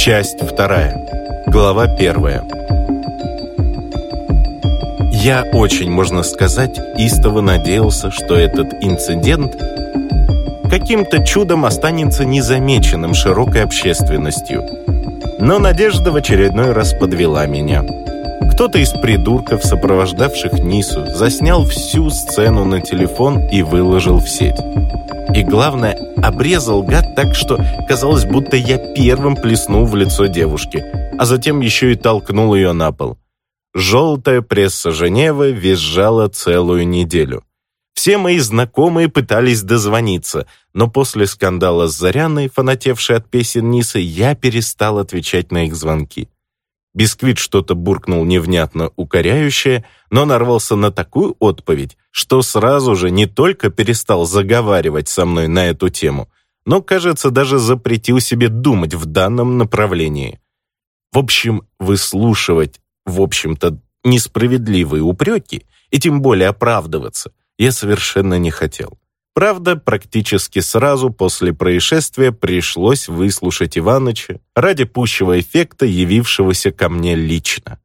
Часть вторая. Глава первая. Я очень, можно сказать, истово надеялся, что этот инцидент каким-то чудом останется незамеченным широкой общественностью. Но надежда в очередной раз подвела меня. Кто-то из придурков, сопровождавших Нису, заснял всю сцену на телефон и выложил в сеть. И главное, обрезал гад так, что казалось, будто я первым плеснул в лицо девушки, а затем еще и толкнул ее на пол. Желтая пресса Женевы визжала целую неделю. Все мои знакомые пытались дозвониться, но после скандала с Заряной, фанатевшей от песен Нисы, я перестал отвечать на их звонки. Бисквит что-то буркнул невнятно укоряющее, но нарвался на такую отповедь, что сразу же не только перестал заговаривать со мной на эту тему, но, кажется, даже запретил себе думать в данном направлении. В общем, выслушивать, в общем-то, несправедливые упреки и тем более оправдываться я совершенно не хотел. Правда, практически сразу после происшествия пришлось выслушать Иваныча ради пущего эффекта, явившегося ко мне лично.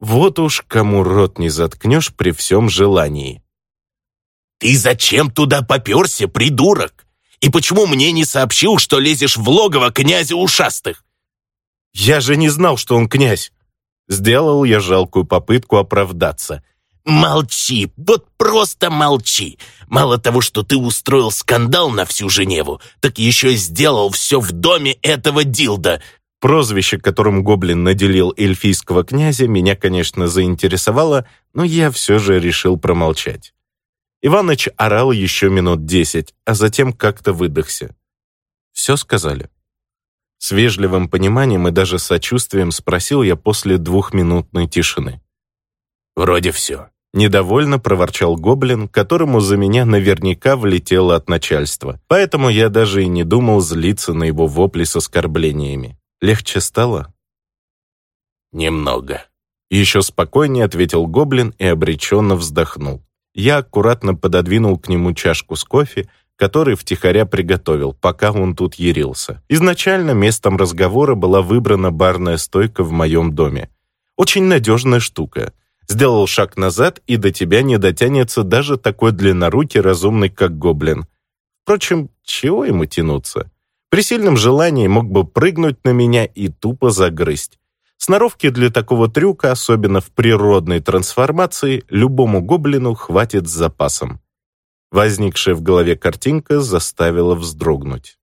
Вот уж кому рот не заткнешь при всем желании. «Ты зачем туда поперся, придурок? И почему мне не сообщил, что лезешь в логово князя ушастых?» «Я же не знал, что он князь!» Сделал я жалкую попытку оправдаться – Молчи, вот просто молчи. Мало того, что ты устроил скандал на всю Женеву, так еще сделал все в доме этого Дилда. Прозвище, которым Гоблин наделил эльфийского князя, меня, конечно, заинтересовало, но я все же решил промолчать. Иваныч орал еще минут десять, а затем как-то выдохся. Все сказали. С вежливым пониманием и даже сочувствием спросил я после двухминутной тишины. «Вроде все», Недовольно проворчал гоблин, которому за меня наверняка влетело от начальства. Поэтому я даже и не думал злиться на его вопли с оскорблениями. Легче стало? «Немного», — еще спокойнее ответил гоблин и обреченно вздохнул. Я аккуратно пододвинул к нему чашку с кофе, который втихаря приготовил, пока он тут ярился. Изначально местом разговора была выбрана барная стойка в моем доме. Очень надежная штука — Сделал шаг назад, и до тебя не дотянется даже такой длиннорукий разумный, как гоблин. Впрочем, чего ему тянуться? При сильном желании мог бы прыгнуть на меня и тупо загрызть. Сноровки для такого трюка, особенно в природной трансформации, любому гоблину хватит с запасом. Возникшая в голове картинка заставила вздрогнуть.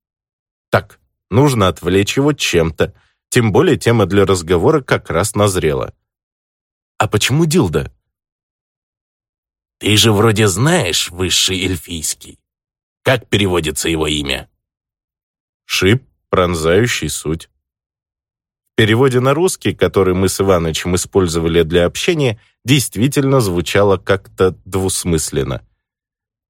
Так, нужно отвлечь его чем-то, тем более тема для разговора как раз назрела. А почему Дилда? Ты же вроде знаешь высший эльфийский. Как переводится его имя? Шип, пронзающий суть. В переводе на русский, который мы с Иванычем использовали для общения, действительно звучало как-то двусмысленно.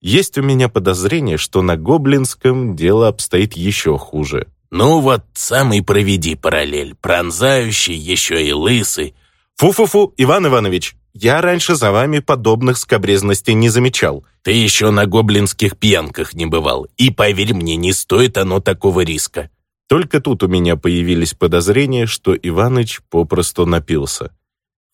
Есть у меня подозрение, что на гоблинском дело обстоит еще хуже. Ну вот, сам и проведи параллель. Пронзающий, еще и лысый. «Фу-фу-фу, Иван Иванович, я раньше за вами подобных скобрезностей не замечал». «Ты еще на гоблинских пьянках не бывал, и, поверь мне, не стоит оно такого риска». Только тут у меня появились подозрения, что Иваныч попросту напился.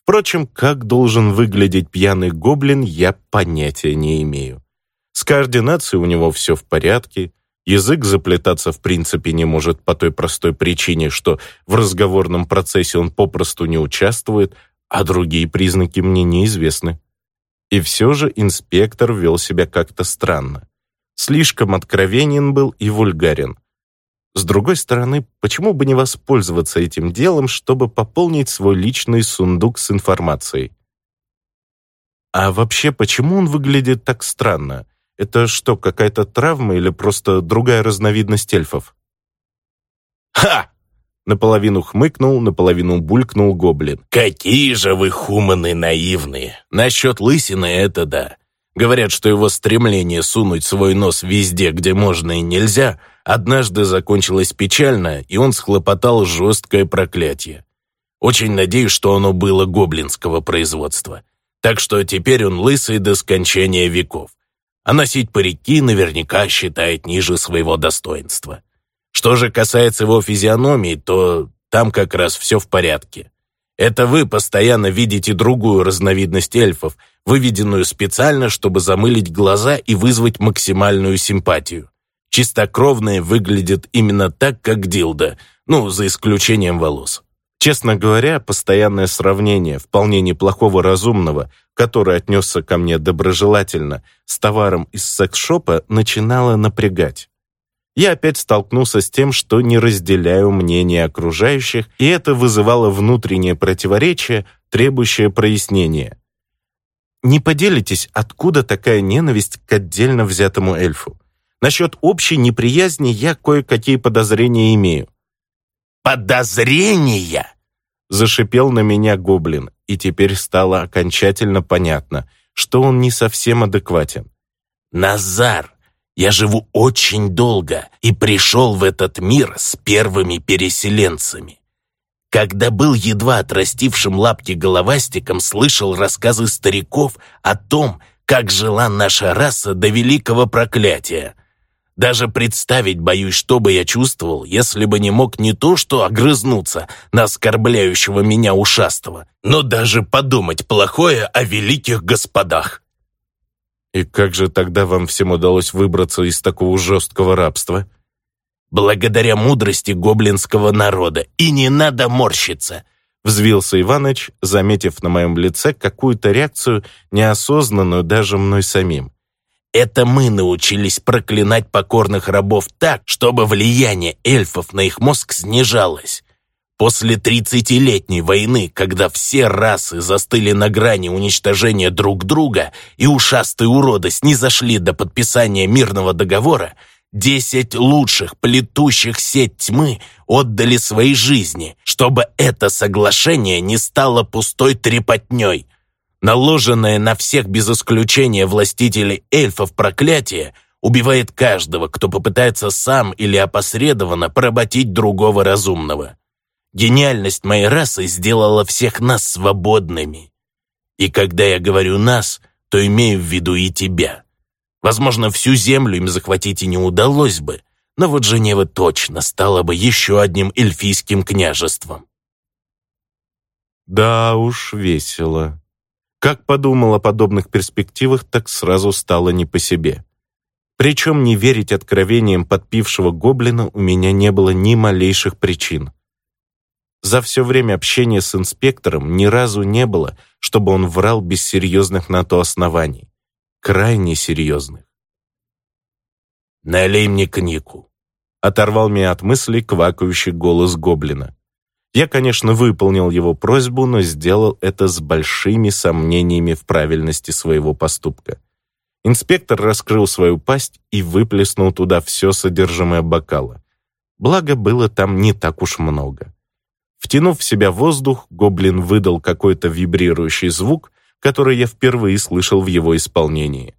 Впрочем, как должен выглядеть пьяный гоблин, я понятия не имею. С координацией у него все в порядке, язык заплетаться в принципе не может по той простой причине, что в разговорном процессе он попросту не участвует, а другие признаки мне неизвестны. И все же инспектор вел себя как-то странно. Слишком откровенен был и вульгарен. С другой стороны, почему бы не воспользоваться этим делом, чтобы пополнить свой личный сундук с информацией? А вообще, почему он выглядит так странно? Это что, какая-то травма или просто другая разновидность эльфов? «Ха!» Наполовину хмыкнул, наполовину булькнул гоблин. «Какие же вы хуманы наивные! Насчет лысины это да. Говорят, что его стремление сунуть свой нос везде, где можно и нельзя, однажды закончилось печально, и он схлопотал жесткое проклятие. Очень надеюсь, что оно было гоблинского производства. Так что теперь он лысый до скончания веков а носить парики наверняка считает ниже своего достоинства. Что же касается его физиономии, то там как раз все в порядке. Это вы постоянно видите другую разновидность эльфов, выведенную специально, чтобы замылить глаза и вызвать максимальную симпатию. Чистокровные выглядят именно так, как Дилда, ну, за исключением волос. Честно говоря, постоянное сравнение вполне неплохого разумного, который отнесся ко мне доброжелательно, с товаром из секс-шопа начинало напрягать. Я опять столкнулся с тем, что не разделяю мнение окружающих, и это вызывало внутреннее противоречие, требующее прояснения. Не поделитесь, откуда такая ненависть к отдельно взятому эльфу? Насчет общей неприязни я кое-какие подозрения имею. «Подозрения!» Зашипел на меня гоблин, и теперь стало окончательно понятно, что он не совсем адекватен. «Назар, я живу очень долго и пришел в этот мир с первыми переселенцами. Когда был едва отрастившим лапки головастиком, слышал рассказы стариков о том, как жила наша раса до великого проклятия. Даже представить боюсь, что бы я чувствовал, если бы не мог не то что огрызнуться на оскорбляющего меня ушастого, но даже подумать плохое о великих господах. И как же тогда вам всем удалось выбраться из такого жесткого рабства? Благодаря мудрости гоблинского народа, и не надо морщиться. Взвился Иваныч, заметив на моем лице какую-то реакцию, неосознанную даже мной самим. Это мы научились проклинать покорных рабов так, чтобы влияние эльфов на их мозг снижалось. После тридцатилетней войны, когда все расы застыли на грани уничтожения друг друга и ушастые уроды снизошли до подписания мирного договора, десять лучших плетущих сеть тьмы отдали свои жизни, чтобы это соглашение не стало пустой трепотней – Наложенное на всех без исключения властителей эльфов проклятие убивает каждого, кто попытается сам или опосредованно поработить другого разумного. Гениальность моей расы сделала всех нас свободными. И когда я говорю «нас», то имею в виду и тебя. Возможно, всю землю им захватить и не удалось бы, но вот Женева точно стала бы еще одним эльфийским княжеством. Да уж, весело. Как подумал о подобных перспективах, так сразу стало не по себе. Причем не верить откровениям подпившего гоблина у меня не было ни малейших причин. За все время общения с инспектором ни разу не было, чтобы он врал без серьезных на то оснований. Крайне серьезных. «Налей мне книгу», — оторвал меня от мыслей квакающий голос гоблина. Я, конечно, выполнил его просьбу, но сделал это с большими сомнениями в правильности своего поступка. Инспектор раскрыл свою пасть и выплеснул туда все содержимое бокала. Благо, было там не так уж много. Втянув в себя воздух, гоблин выдал какой-то вибрирующий звук, который я впервые слышал в его исполнении.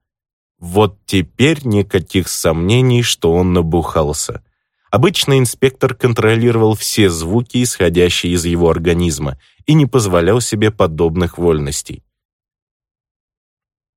Вот теперь никаких сомнений, что он набухался. Обычно инспектор контролировал все звуки, исходящие из его организма, и не позволял себе подобных вольностей.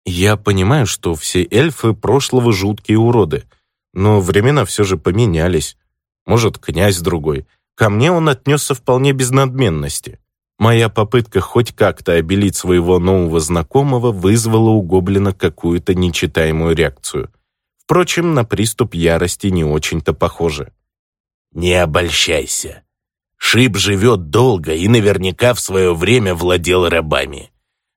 Я понимаю, что все эльфы прошлого жуткие уроды, но времена все же поменялись. Может, князь другой. Ко мне он отнесся вполне без надменности. Моя попытка хоть как-то обелить своего нового знакомого вызвала у гоблина какую-то нечитаемую реакцию. Впрочем, на приступ ярости не очень-то похоже. Не обольщайся. Шип живет долго и наверняка в свое время владел рабами.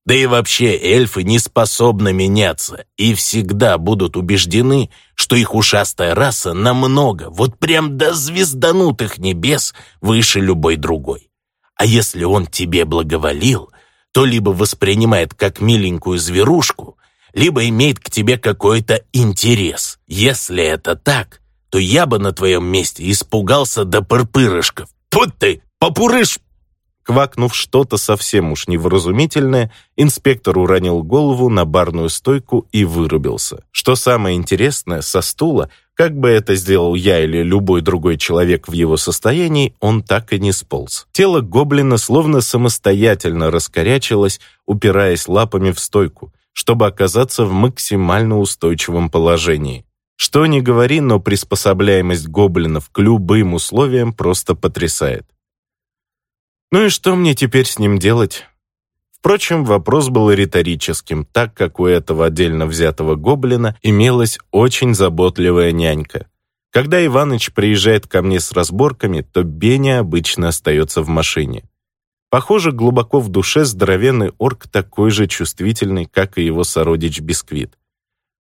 Да и вообще эльфы не способны меняться и всегда будут убеждены, что их ушастая раса намного, вот прям до звезданутых небес, выше любой другой. А если он тебе благоволил, то либо воспринимает как миленькую зверушку, либо имеет к тебе какой-то интерес. Если это так, то я бы на твоем месте испугался до пырпырышков. Тут ты, попурыш!» Квакнув что-то совсем уж невразумительное, инспектор уронил голову на барную стойку и вырубился. Что самое интересное, со стула, как бы это сделал я или любой другой человек в его состоянии, он так и не сполз. Тело гоблина словно самостоятельно раскорячилось, упираясь лапами в стойку, чтобы оказаться в максимально устойчивом положении. Что ни говори, но приспособляемость гоблинов к любым условиям просто потрясает. Ну и что мне теперь с ним делать? Впрочем, вопрос был риторическим, так как у этого отдельно взятого гоблина имелась очень заботливая нянька. Когда Иваныч приезжает ко мне с разборками, то Беня обычно остается в машине. Похоже, глубоко в душе здоровенный орк такой же чувствительный, как и его сородич Бисквит.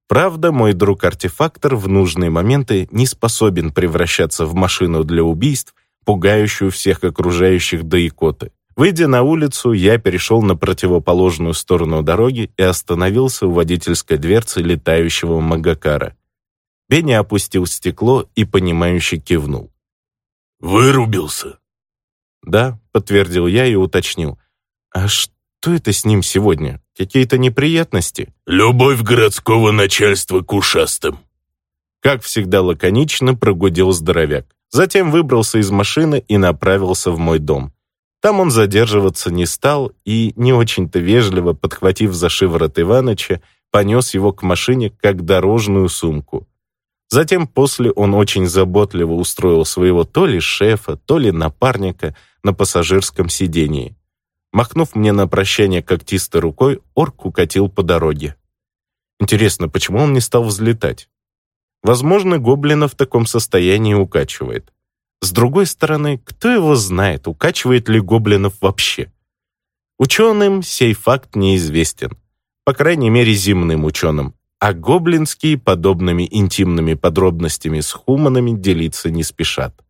Правда, мой друг-артефактор в нужные моменты не способен превращаться в машину для убийств, пугающую всех окружающих до икоты. Выйдя на улицу, я перешел на противоположную сторону дороги и остановился у водительской дверцы летающего Магакара. Бенни опустил стекло и, понимающе кивнул. «Вырубился?» «Да», — подтвердил я и уточнил. «А что это с ним сегодня? Какие-то неприятности?» «Любовь городского начальства к ушастым». Как всегда лаконично прогудел здоровяк. Затем выбрался из машины и направился в мой дом. Там он задерживаться не стал и, не очень-то вежливо подхватив за шиворот Иваныча, понес его к машине как дорожную сумку. Затем после он очень заботливо устроил своего то ли шефа, то ли напарника на пассажирском сидении. Махнув мне на прощание когтистой рукой, орк укатил по дороге. Интересно, почему он не стал взлетать? Возможно, гоблина в таком состоянии укачивает. С другой стороны, кто его знает, укачивает ли гоблинов вообще? Ученым сей факт неизвестен. По крайней мере, земным ученым а гоблинские подобными интимными подробностями с хуманами делиться не спешат.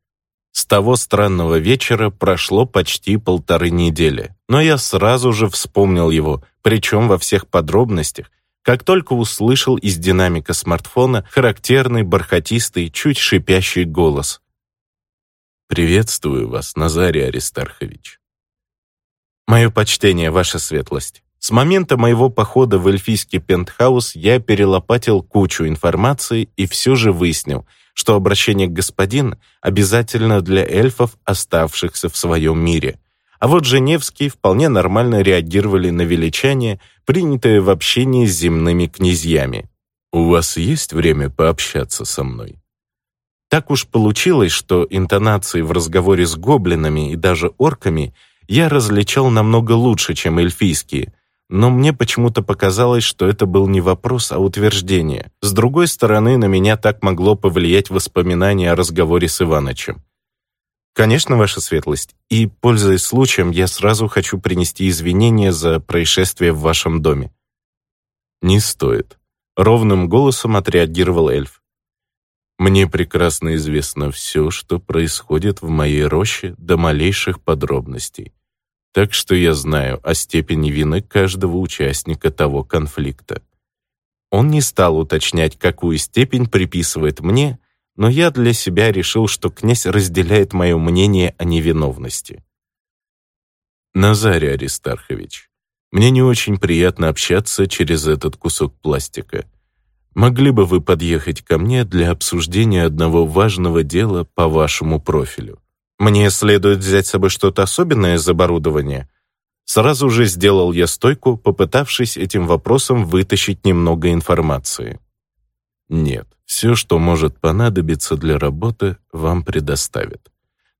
С того странного вечера прошло почти полторы недели, но я сразу же вспомнил его, причем во всех подробностях, как только услышал из динамика смартфона характерный бархатистый, чуть шипящий голос. «Приветствую вас, Назарий Аристархович». «Мое почтение, ваша светлость». С момента моего похода в эльфийский пентхаус я перелопатил кучу информации и все же выяснил, что обращение господин обязательно для эльфов, оставшихся в своем мире. А вот Женевские вполне нормально реагировали на величание, принятое в общении с земными князьями. «У вас есть время пообщаться со мной?» Так уж получилось, что интонации в разговоре с гоблинами и даже орками я различал намного лучше, чем эльфийские – но мне почему-то показалось, что это был не вопрос, а утверждение. С другой стороны, на меня так могло повлиять воспоминание о разговоре с Иванычем. «Конечно, ваша светлость, и, пользуясь случаем, я сразу хочу принести извинения за происшествие в вашем доме». «Не стоит», — ровным голосом отреагировал эльф. «Мне прекрасно известно все, что происходит в моей роще до малейших подробностей так что я знаю о степени вины каждого участника того конфликта. Он не стал уточнять, какую степень приписывает мне, но я для себя решил, что князь разделяет мое мнение о невиновности. Назарий Аристархович, мне не очень приятно общаться через этот кусок пластика. Могли бы вы подъехать ко мне для обсуждения одного важного дела по вашему профилю? Мне следует взять с собой что-то особенное из оборудования. Сразу же сделал я стойку, попытавшись этим вопросом вытащить немного информации. Нет, все, что может понадобиться для работы, вам предоставят.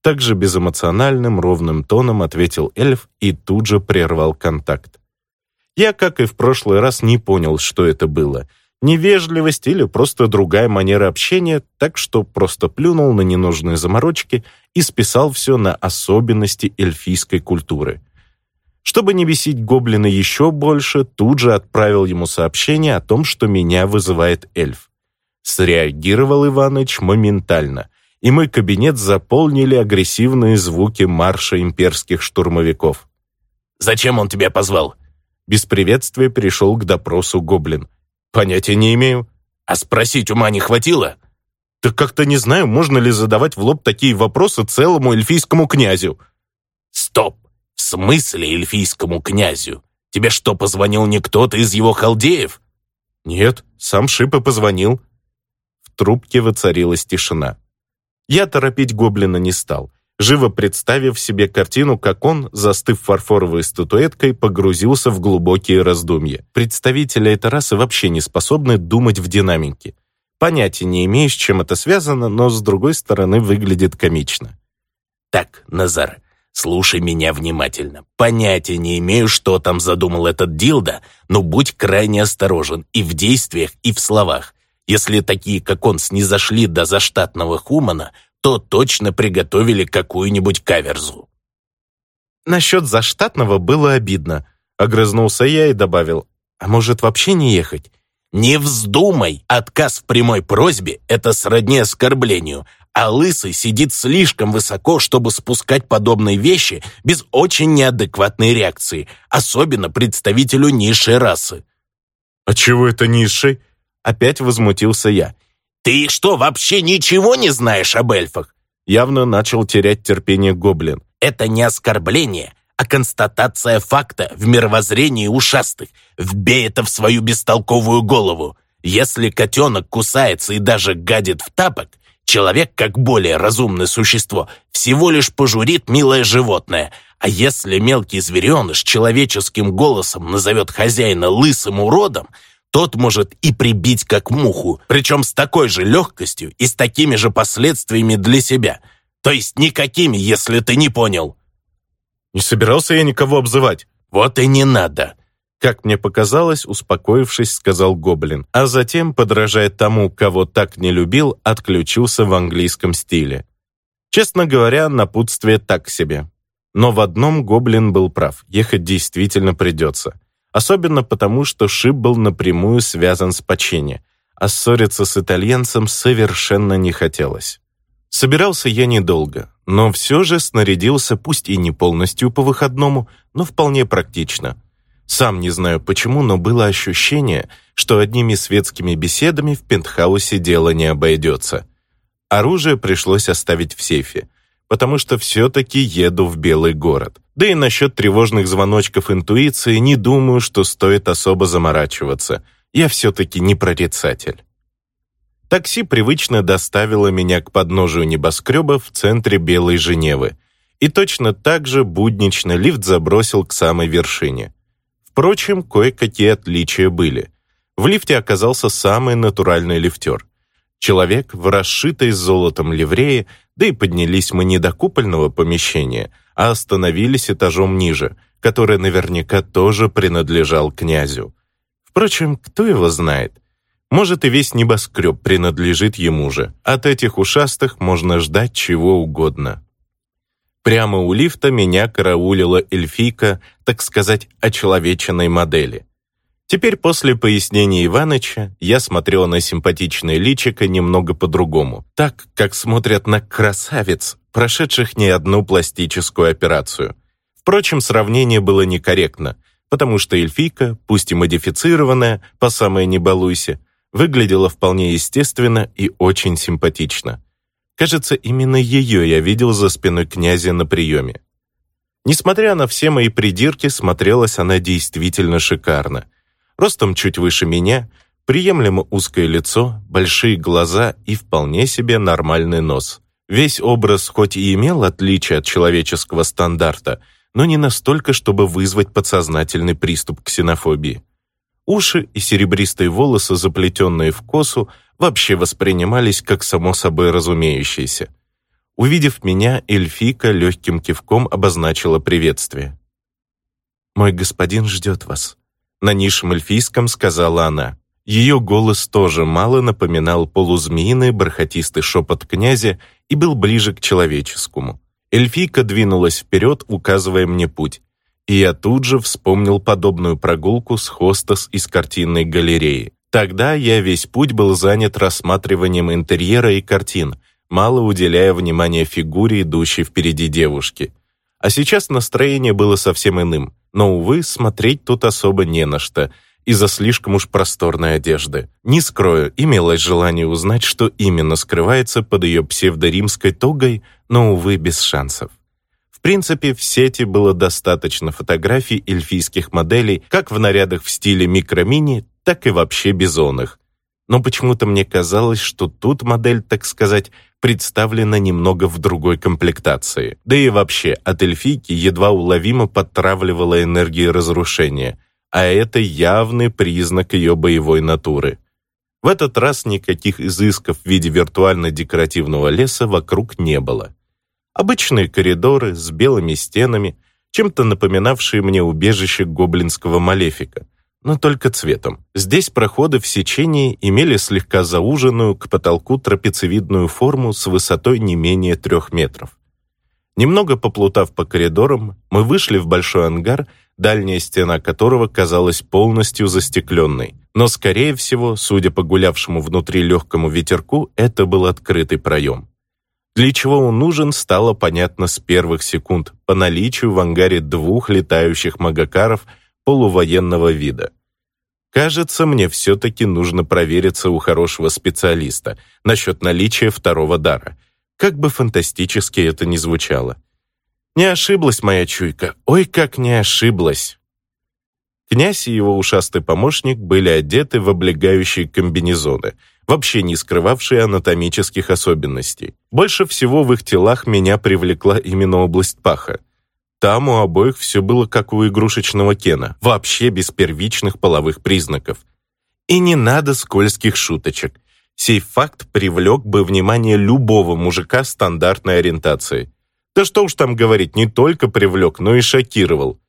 Также безэмоциональным, ровным тоном ответил эльф и тут же прервал контакт. Я, как и в прошлый раз, не понял, что это было — невежливость или просто другая манера общения, так что просто плюнул на ненужные заморочки и списал все на особенности эльфийской культуры. Чтобы не бесить гоблина еще больше, тут же отправил ему сообщение о том, что меня вызывает эльф. Среагировал Иваныч моментально, и мой кабинет заполнили агрессивные звуки марша имперских штурмовиков. «Зачем он тебя позвал?» Без приветствия перешел к допросу гоблин. Понятия не имею. А спросить ума не хватило? Так как-то не знаю, можно ли задавать в лоб такие вопросы целому эльфийскому князю. Стоп! В смысле эльфийскому князю? Тебе что, позвонил не кто-то из его халдеев? Нет, сам Шипа позвонил. В трубке воцарилась тишина. Я торопить гоблина не стал живо представив себе картину, как он, застыв фарфоровой статуэткой, погрузился в глубокие раздумья. Представители этой расы вообще не способны думать в динамике. Понятия не имею, с чем это связано, но с другой стороны выглядит комично. «Так, Назар, слушай меня внимательно. Понятия не имею, что там задумал этот Дилда, но будь крайне осторожен и в действиях, и в словах. Если такие, как он, снизошли до заштатного Хумана, то точно приготовили какую-нибудь каверзу». Насчет заштатного было обидно. Огрызнулся я и добавил, а может вообще не ехать? Не вздумай! Отказ в прямой просьбе — это сродни оскорблению, а Лысый сидит слишком высоко, чтобы спускать подобные вещи без очень неадекватной реакции, особенно представителю низшей расы. «А чего это низший?» Опять возмутился я. «Ты что, вообще ничего не знаешь об эльфах?» Явно начал терять терпение гоблин. «Это не оскорбление, а констатация факта в мировоззрении ушастых. Вбей это в свою бестолковую голову. Если котенок кусается и даже гадит в тапок, человек, как более разумное существо, всего лишь пожурит милое животное. А если мелкий звереныш человеческим голосом назовет хозяина лысым уродом, тот может и прибить как муху, причем с такой же легкостью и с такими же последствиями для себя. То есть никакими, если ты не понял. Не собирался я никого обзывать. Вот и не надо. Как мне показалось, успокоившись, сказал Гоблин, а затем, подражая тому, кого так не любил, отключился в английском стиле. Честно говоря, напутствие так себе. Но в одном Гоблин был прав, ехать действительно придется. Особенно потому, что Шип был напрямую связан с Пачини, а ссориться с итальянцем совершенно не хотелось. Собирался я недолго, но все же снарядился, пусть и не полностью по выходному, но вполне практично. Сам не знаю почему, но было ощущение, что одними светскими беседами в пентхаусе дело не обойдется. Оружие пришлось оставить в сейфе, потому что все-таки еду в Белый город. Да и насчет тревожных звоночков интуиции не думаю, что стоит особо заморачиваться. Я все-таки не прорицатель. Такси привычно доставило меня к подножию небоскреба в центре Белой Женевы. И точно так же буднично лифт забросил к самой вершине. Впрочем, кое-какие отличия были. В лифте оказался самый натуральный лифтер. Человек в расшитой золотом ливрее, да и поднялись мы не до купольного помещения, а остановились этажом ниже, который наверняка тоже принадлежал князю. Впрочем, кто его знает? Может, и весь небоскреб принадлежит ему же. От этих ушастых можно ждать чего угодно. Прямо у лифта меня караулила эльфийка, так сказать, очеловеченной модели. Теперь после пояснения Иваныча я смотрел на симпатичное личико немного по-другому, так, как смотрят на красавиц, прошедших не одну пластическую операцию. Впрочем, сравнение было некорректно, потому что эльфийка, пусть и модифицированная, по самой не балуйся, выглядела вполне естественно и очень симпатично. Кажется, именно ее я видел за спиной князя на приеме. Несмотря на все мои придирки, смотрелась она действительно шикарно. Ростом чуть выше меня, приемлемо узкое лицо, большие глаза и вполне себе нормальный нос. Весь образ хоть и имел отличие от человеческого стандарта, но не настолько, чтобы вызвать подсознательный приступ ксенофобии. Уши и серебристые волосы, заплетенные в косу, вообще воспринимались как само собой разумеющиеся. Увидев меня, эльфика легким кивком обозначила приветствие. «Мой господин ждет вас», — на низшем эльфийском сказала она. Ее голос тоже мало напоминал полузмеиный бархатистый шепот князя и был ближе к человеческому. Эльфийка двинулась вперед, указывая мне путь, и я тут же вспомнил подобную прогулку с хостес из картинной галереи. Тогда я весь путь был занят рассматриванием интерьера и картин, мало уделяя внимания фигуре, идущей впереди девушки. А сейчас настроение было совсем иным, но, увы, смотреть тут особо не на что, из-за слишком уж просторной одежды. Не скрою, имелось желание узнать, что именно скрывается под ее псевдоримской тогой, но, увы, без шансов принципе, в сети было достаточно фотографий эльфийских моделей как в нарядах в стиле микромини, так и вообще бизонных. Но почему-то мне казалось, что тут модель, так сказать, представлена немного в другой комплектации. Да и вообще, от эльфийки едва уловимо подтравливала энергия разрушения, а это явный признак ее боевой натуры. В этот раз никаких изысков в виде виртуально-декоративного леса вокруг не было. Обычные коридоры с белыми стенами, чем-то напоминавшие мне убежище гоблинского малефика, но только цветом. Здесь проходы в сечении имели слегка зауженную к потолку трапециевидную форму с высотой не менее трех метров. Немного поплутав по коридорам, мы вышли в большой ангар, дальняя стена которого казалась полностью застекленной. Но, скорее всего, судя по гулявшему внутри легкому ветерку, это был открытый проем. Для чего он нужен, стало понятно с первых секунд по наличию в ангаре двух летающих магакаров полувоенного вида. Кажется, мне все-таки нужно провериться у хорошего специалиста насчет наличия второго дара, как бы фантастически это ни звучало. Не ошиблась моя чуйка, ой, как не ошиблась. Князь и его ушастый помощник были одеты в облегающие комбинезоны, вообще не скрывавшие анатомических особенностей. Больше всего в их телах меня привлекла именно область паха. Там у обоих все было как у игрушечного Кена, вообще без первичных половых признаков. И не надо скользких шуточек. Сей факт привлек бы внимание любого мужика стандартной ориентации. Да что уж там говорить, не только привлек, но и шокировал.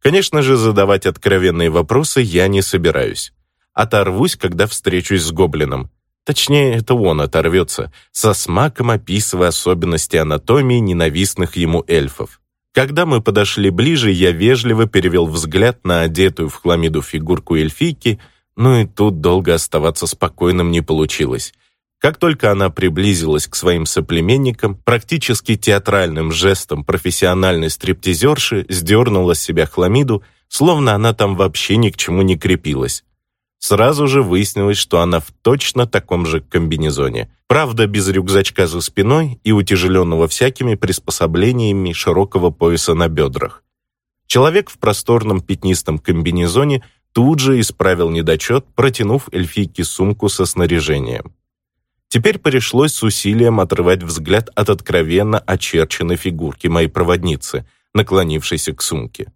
Конечно же, задавать откровенные вопросы я не собираюсь. Оторвусь, когда встречусь с гоблином. Точнее, это он оторвется, со смаком описывая особенности анатомии ненавистных ему эльфов. Когда мы подошли ближе, я вежливо перевел взгляд на одетую в хламиду фигурку эльфийки, но и тут долго оставаться спокойным не получилось. Как только она приблизилась к своим соплеменникам, практически театральным жестом профессиональной стриптизерши сдернула с себя хламиду, словно она там вообще ни к чему не крепилась. Сразу же выяснилось, что она в точно таком же комбинезоне. Правда, без рюкзачка за спиной и утяжеленного всякими приспособлениями широкого пояса на бедрах. Человек в просторном пятнистом комбинезоне тут же исправил недочет, протянув эльфийке сумку со снаряжением. Теперь пришлось с усилием отрывать взгляд от откровенно очерченной фигурки моей проводницы, наклонившейся к сумке.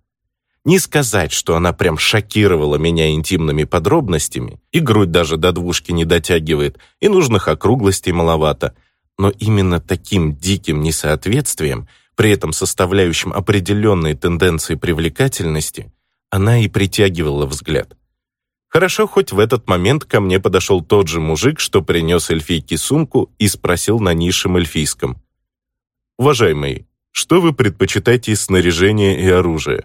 Не сказать, что она прям шокировала меня интимными подробностями, и грудь даже до двушки не дотягивает, и нужных округлостей маловато, но именно таким диким несоответствием, при этом составляющим определенные тенденции привлекательности, она и притягивала взгляд. Хорошо, хоть в этот момент ко мне подошел тот же мужик, что принес эльфийке сумку и спросил на низшем эльфийском. «Уважаемый, что вы предпочитаете из снаряжения и оружия?»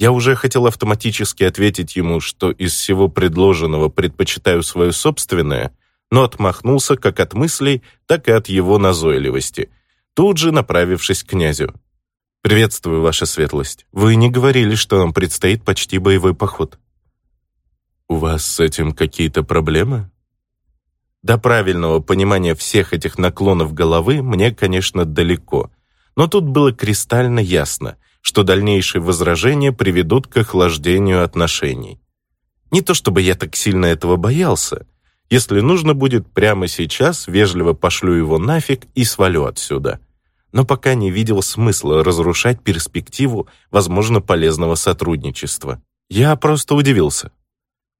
Я уже хотел автоматически ответить ему, что из всего предложенного предпочитаю свое собственное, но отмахнулся как от мыслей, так и от его назойливости, тут же направившись к князю. «Приветствую, ваша светлость. Вы не говорили, что нам предстоит почти боевой поход». «У вас с этим какие-то проблемы?» До правильного понимания всех этих наклонов головы мне, конечно, далеко, но тут было кристально ясно, что дальнейшие возражения приведут к охлаждению отношений. Не то чтобы я так сильно этого боялся. Если нужно будет прямо сейчас, вежливо пошлю его нафиг и свалю отсюда но пока не видел смысла разрушать перспективу возможно полезного сотрудничества. Я просто удивился.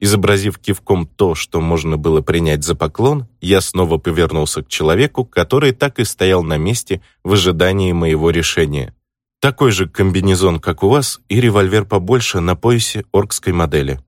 Изобразив кивком то, что можно было принять за поклон, я снова повернулся к человеку, который так и стоял на месте в ожидании моего решения. Такой же комбинезон, как у вас, и револьвер побольше на поясе оркской модели.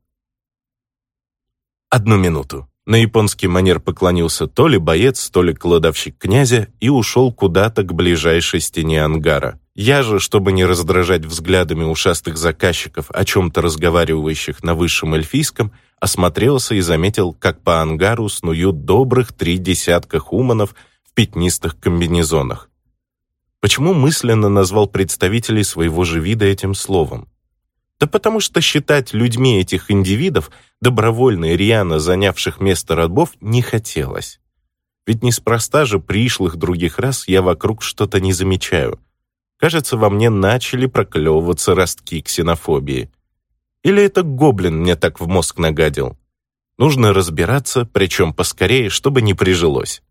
Одну минуту. На японский манер поклонился то ли боец, то ли кладовщик князя и ушел куда-то к ближайшей стене ангара. Я же, чтобы не раздражать взглядами ушастых заказчиков, о чем-то разговаривающих на высшем эльфийском, осмотрелся и заметил, как по ангару снуют добрых три десятка хуманов в пятнистых комбинезонах. Почему мысленно назвал представителей своего же вида этим словом? Да потому что считать людьми этих индивидов, добровольно и рьяно занявших место рабов, не хотелось. Ведь неспроста же пришлых других раз я вокруг что-то не замечаю. Кажется, во мне начали проклевываться ростки ксенофобии. Или это гоблин мне так в мозг нагадил? Нужно разбираться, причем поскорее, чтобы не прижилось.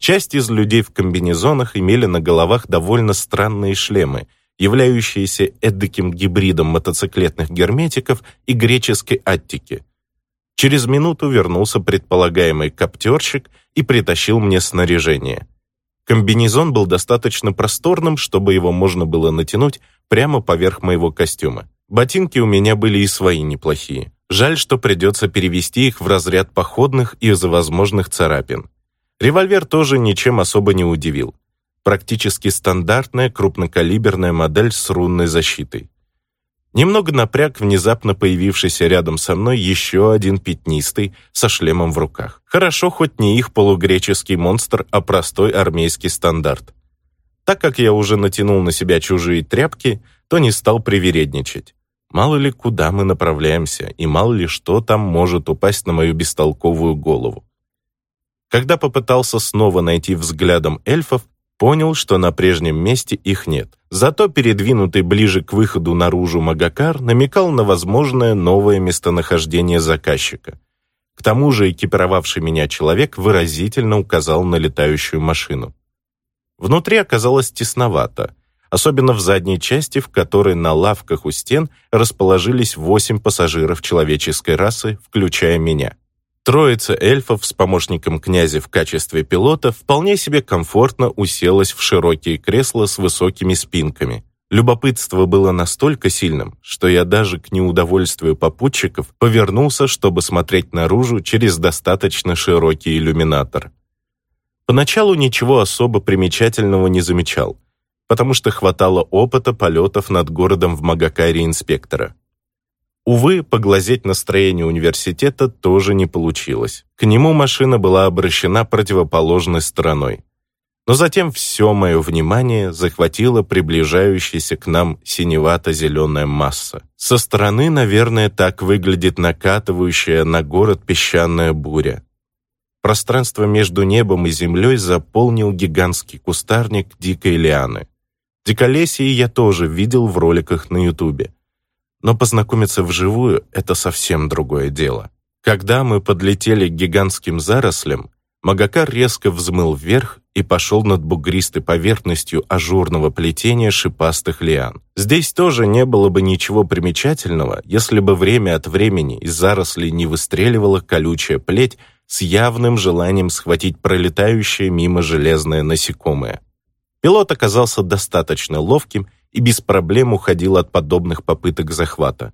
Часть из людей в комбинезонах имели на головах довольно странные шлемы — являющиеся эдаким гибридом мотоциклетных герметиков и греческой аттики. Через минуту вернулся предполагаемый коптерщик и притащил мне снаряжение. Комбинезон был достаточно просторным, чтобы его можно было натянуть прямо поверх моего костюма. Ботинки у меня были и свои неплохие. Жаль, что придется перевести их в разряд походных из-за возможных царапин. Револьвер тоже ничем особо не удивил. Практически стандартная крупнокалиберная модель с рунной защитой. Немного напряг внезапно появившийся рядом со мной еще один пятнистый со шлемом в руках. Хорошо, хоть не их полугреческий монстр, а простой армейский стандарт. Так как я уже натянул на себя чужие тряпки, то не стал привередничать. Мало ли, куда мы направляемся, и мало ли, что там может упасть на мою бестолковую голову. Когда попытался снова найти взглядом эльфов, Понял, что на прежнем месте их нет. Зато передвинутый ближе к выходу наружу Магакар намекал на возможное новое местонахождение заказчика. К тому же экипировавший меня человек выразительно указал на летающую машину. Внутри оказалось тесновато, особенно в задней части, в которой на лавках у стен расположились восемь пассажиров человеческой расы, включая меня. Троица эльфов с помощником князя в качестве пилота вполне себе комфортно уселась в широкие кресла с высокими спинками. Любопытство было настолько сильным, что я даже к неудовольствию попутчиков повернулся, чтобы смотреть наружу через достаточно широкий иллюминатор. Поначалу ничего особо примечательного не замечал, потому что хватало опыта полетов над городом в Магакаре инспектора. Увы, поглазеть настроение университета тоже не получилось. К нему машина была обращена противоположной стороной. Но затем все мое внимание захватила приближающаяся к нам синевато-зеленая масса. Со стороны, наверное, так выглядит накатывающая на город песчаная буря. Пространство между небом и землей заполнил гигантский кустарник дикой лианы. Диколесье я тоже видел в роликах на ютубе но познакомиться вживую — это совсем другое дело. Когда мы подлетели к гигантским зарослям, Магакар резко взмыл вверх и пошел над бугристой поверхностью ажурного плетения шипастых лиан. Здесь тоже не было бы ничего примечательного, если бы время от времени из зарослей не выстреливала колючая плеть с явным желанием схватить пролетающее мимо железное насекомое. Пилот оказался достаточно ловким и без проблем уходил от подобных попыток захвата.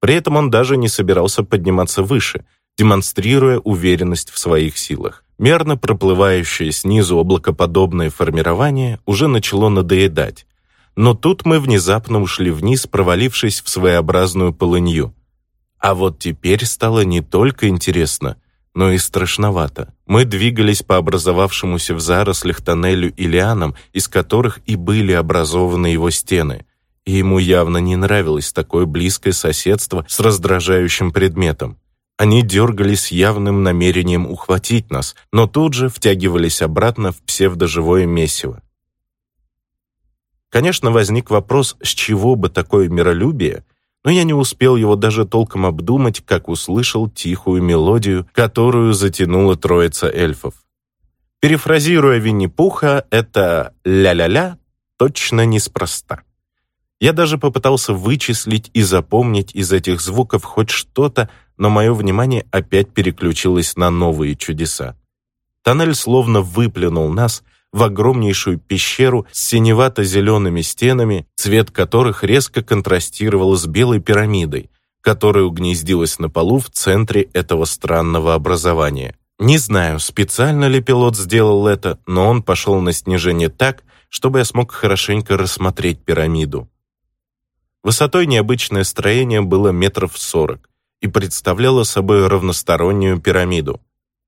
При этом он даже не собирался подниматься выше, демонстрируя уверенность в своих силах. Мерно проплывающее снизу облакоподобное формирование уже начало надоедать. Но тут мы внезапно ушли вниз, провалившись в своеобразную полынью. А вот теперь стало не только интересно — но и страшновато. Мы двигались по образовавшемуся в зарослях тоннелю и лианам, из которых и были образованы его стены. И ему явно не нравилось такое близкое соседство с раздражающим предметом. Они дергались с явным намерением ухватить нас, но тут же втягивались обратно в псевдоживое месиво. Конечно, возник вопрос, с чего бы такое миролюбие, но я не успел его даже толком обдумать, как услышал тихую мелодию, которую затянула троица эльфов. Перефразируя Винни-Пуха, это «ля-ля-ля» точно неспроста. Я даже попытался вычислить и запомнить из этих звуков хоть что-то, но мое внимание опять переключилось на новые чудеса. Тоннель словно выплюнул нас — в огромнейшую пещеру с синевато-зелеными стенами, цвет которых резко контрастировал с белой пирамидой, которая угнездилась на полу в центре этого странного образования. Не знаю, специально ли пилот сделал это, но он пошел на снижение так, чтобы я смог хорошенько рассмотреть пирамиду. Высотой необычное строение было метров сорок и представляло собой равностороннюю пирамиду.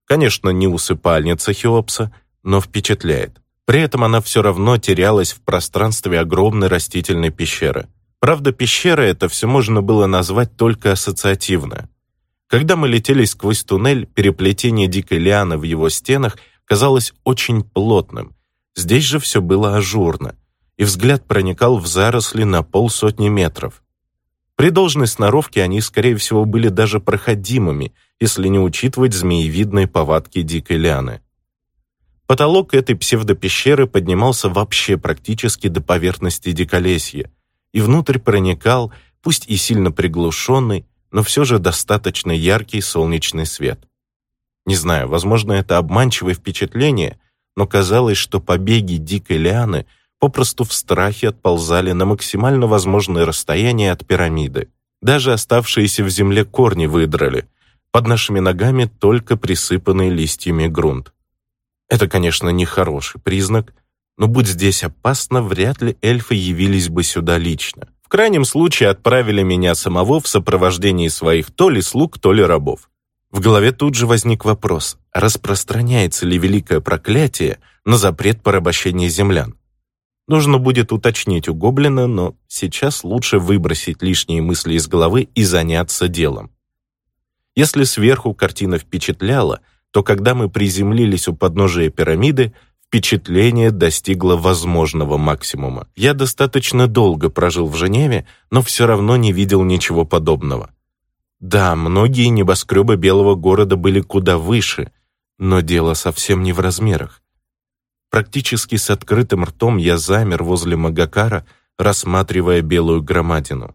Конечно, не усыпальница Хеопса, но впечатляет. При этом она все равно терялась в пространстве огромной растительной пещеры. Правда, пещера это все можно было назвать только ассоциативно. Когда мы летели сквозь туннель, переплетение дикой лианы в его стенах казалось очень плотным. Здесь же все было ажурно, и взгляд проникал в заросли на полсотни метров. При должной сноровке они, скорее всего, были даже проходимыми, если не учитывать змеевидные повадки дикой лианы. Потолок этой псевдопещеры поднимался вообще практически до поверхности диколесья, и внутрь проникал, пусть и сильно приглушенный, но все же достаточно яркий солнечный свет. Не знаю, возможно, это обманчивое впечатление, но казалось, что побеги дикой лианы попросту в страхе отползали на максимально возможное расстояние от пирамиды. Даже оставшиеся в земле корни выдрали. Под нашими ногами только присыпанный листьями грунт. Это, конечно, не хороший признак, но будь здесь опасно, вряд ли эльфы явились бы сюда лично. В крайнем случае отправили меня самого в сопровождении своих то ли слуг, то ли рабов. В голове тут же возник вопрос, распространяется ли великое проклятие на запрет порабощения землян. Нужно будет уточнить у гоблина, но сейчас лучше выбросить лишние мысли из головы и заняться делом. Если сверху картина впечатляла, то когда мы приземлились у подножия пирамиды, впечатление достигло возможного максимума. Я достаточно долго прожил в Женеве, но все равно не видел ничего подобного. Да, многие небоскребы Белого города были куда выше, но дело совсем не в размерах. Практически с открытым ртом я замер возле Магакара, рассматривая белую громадину.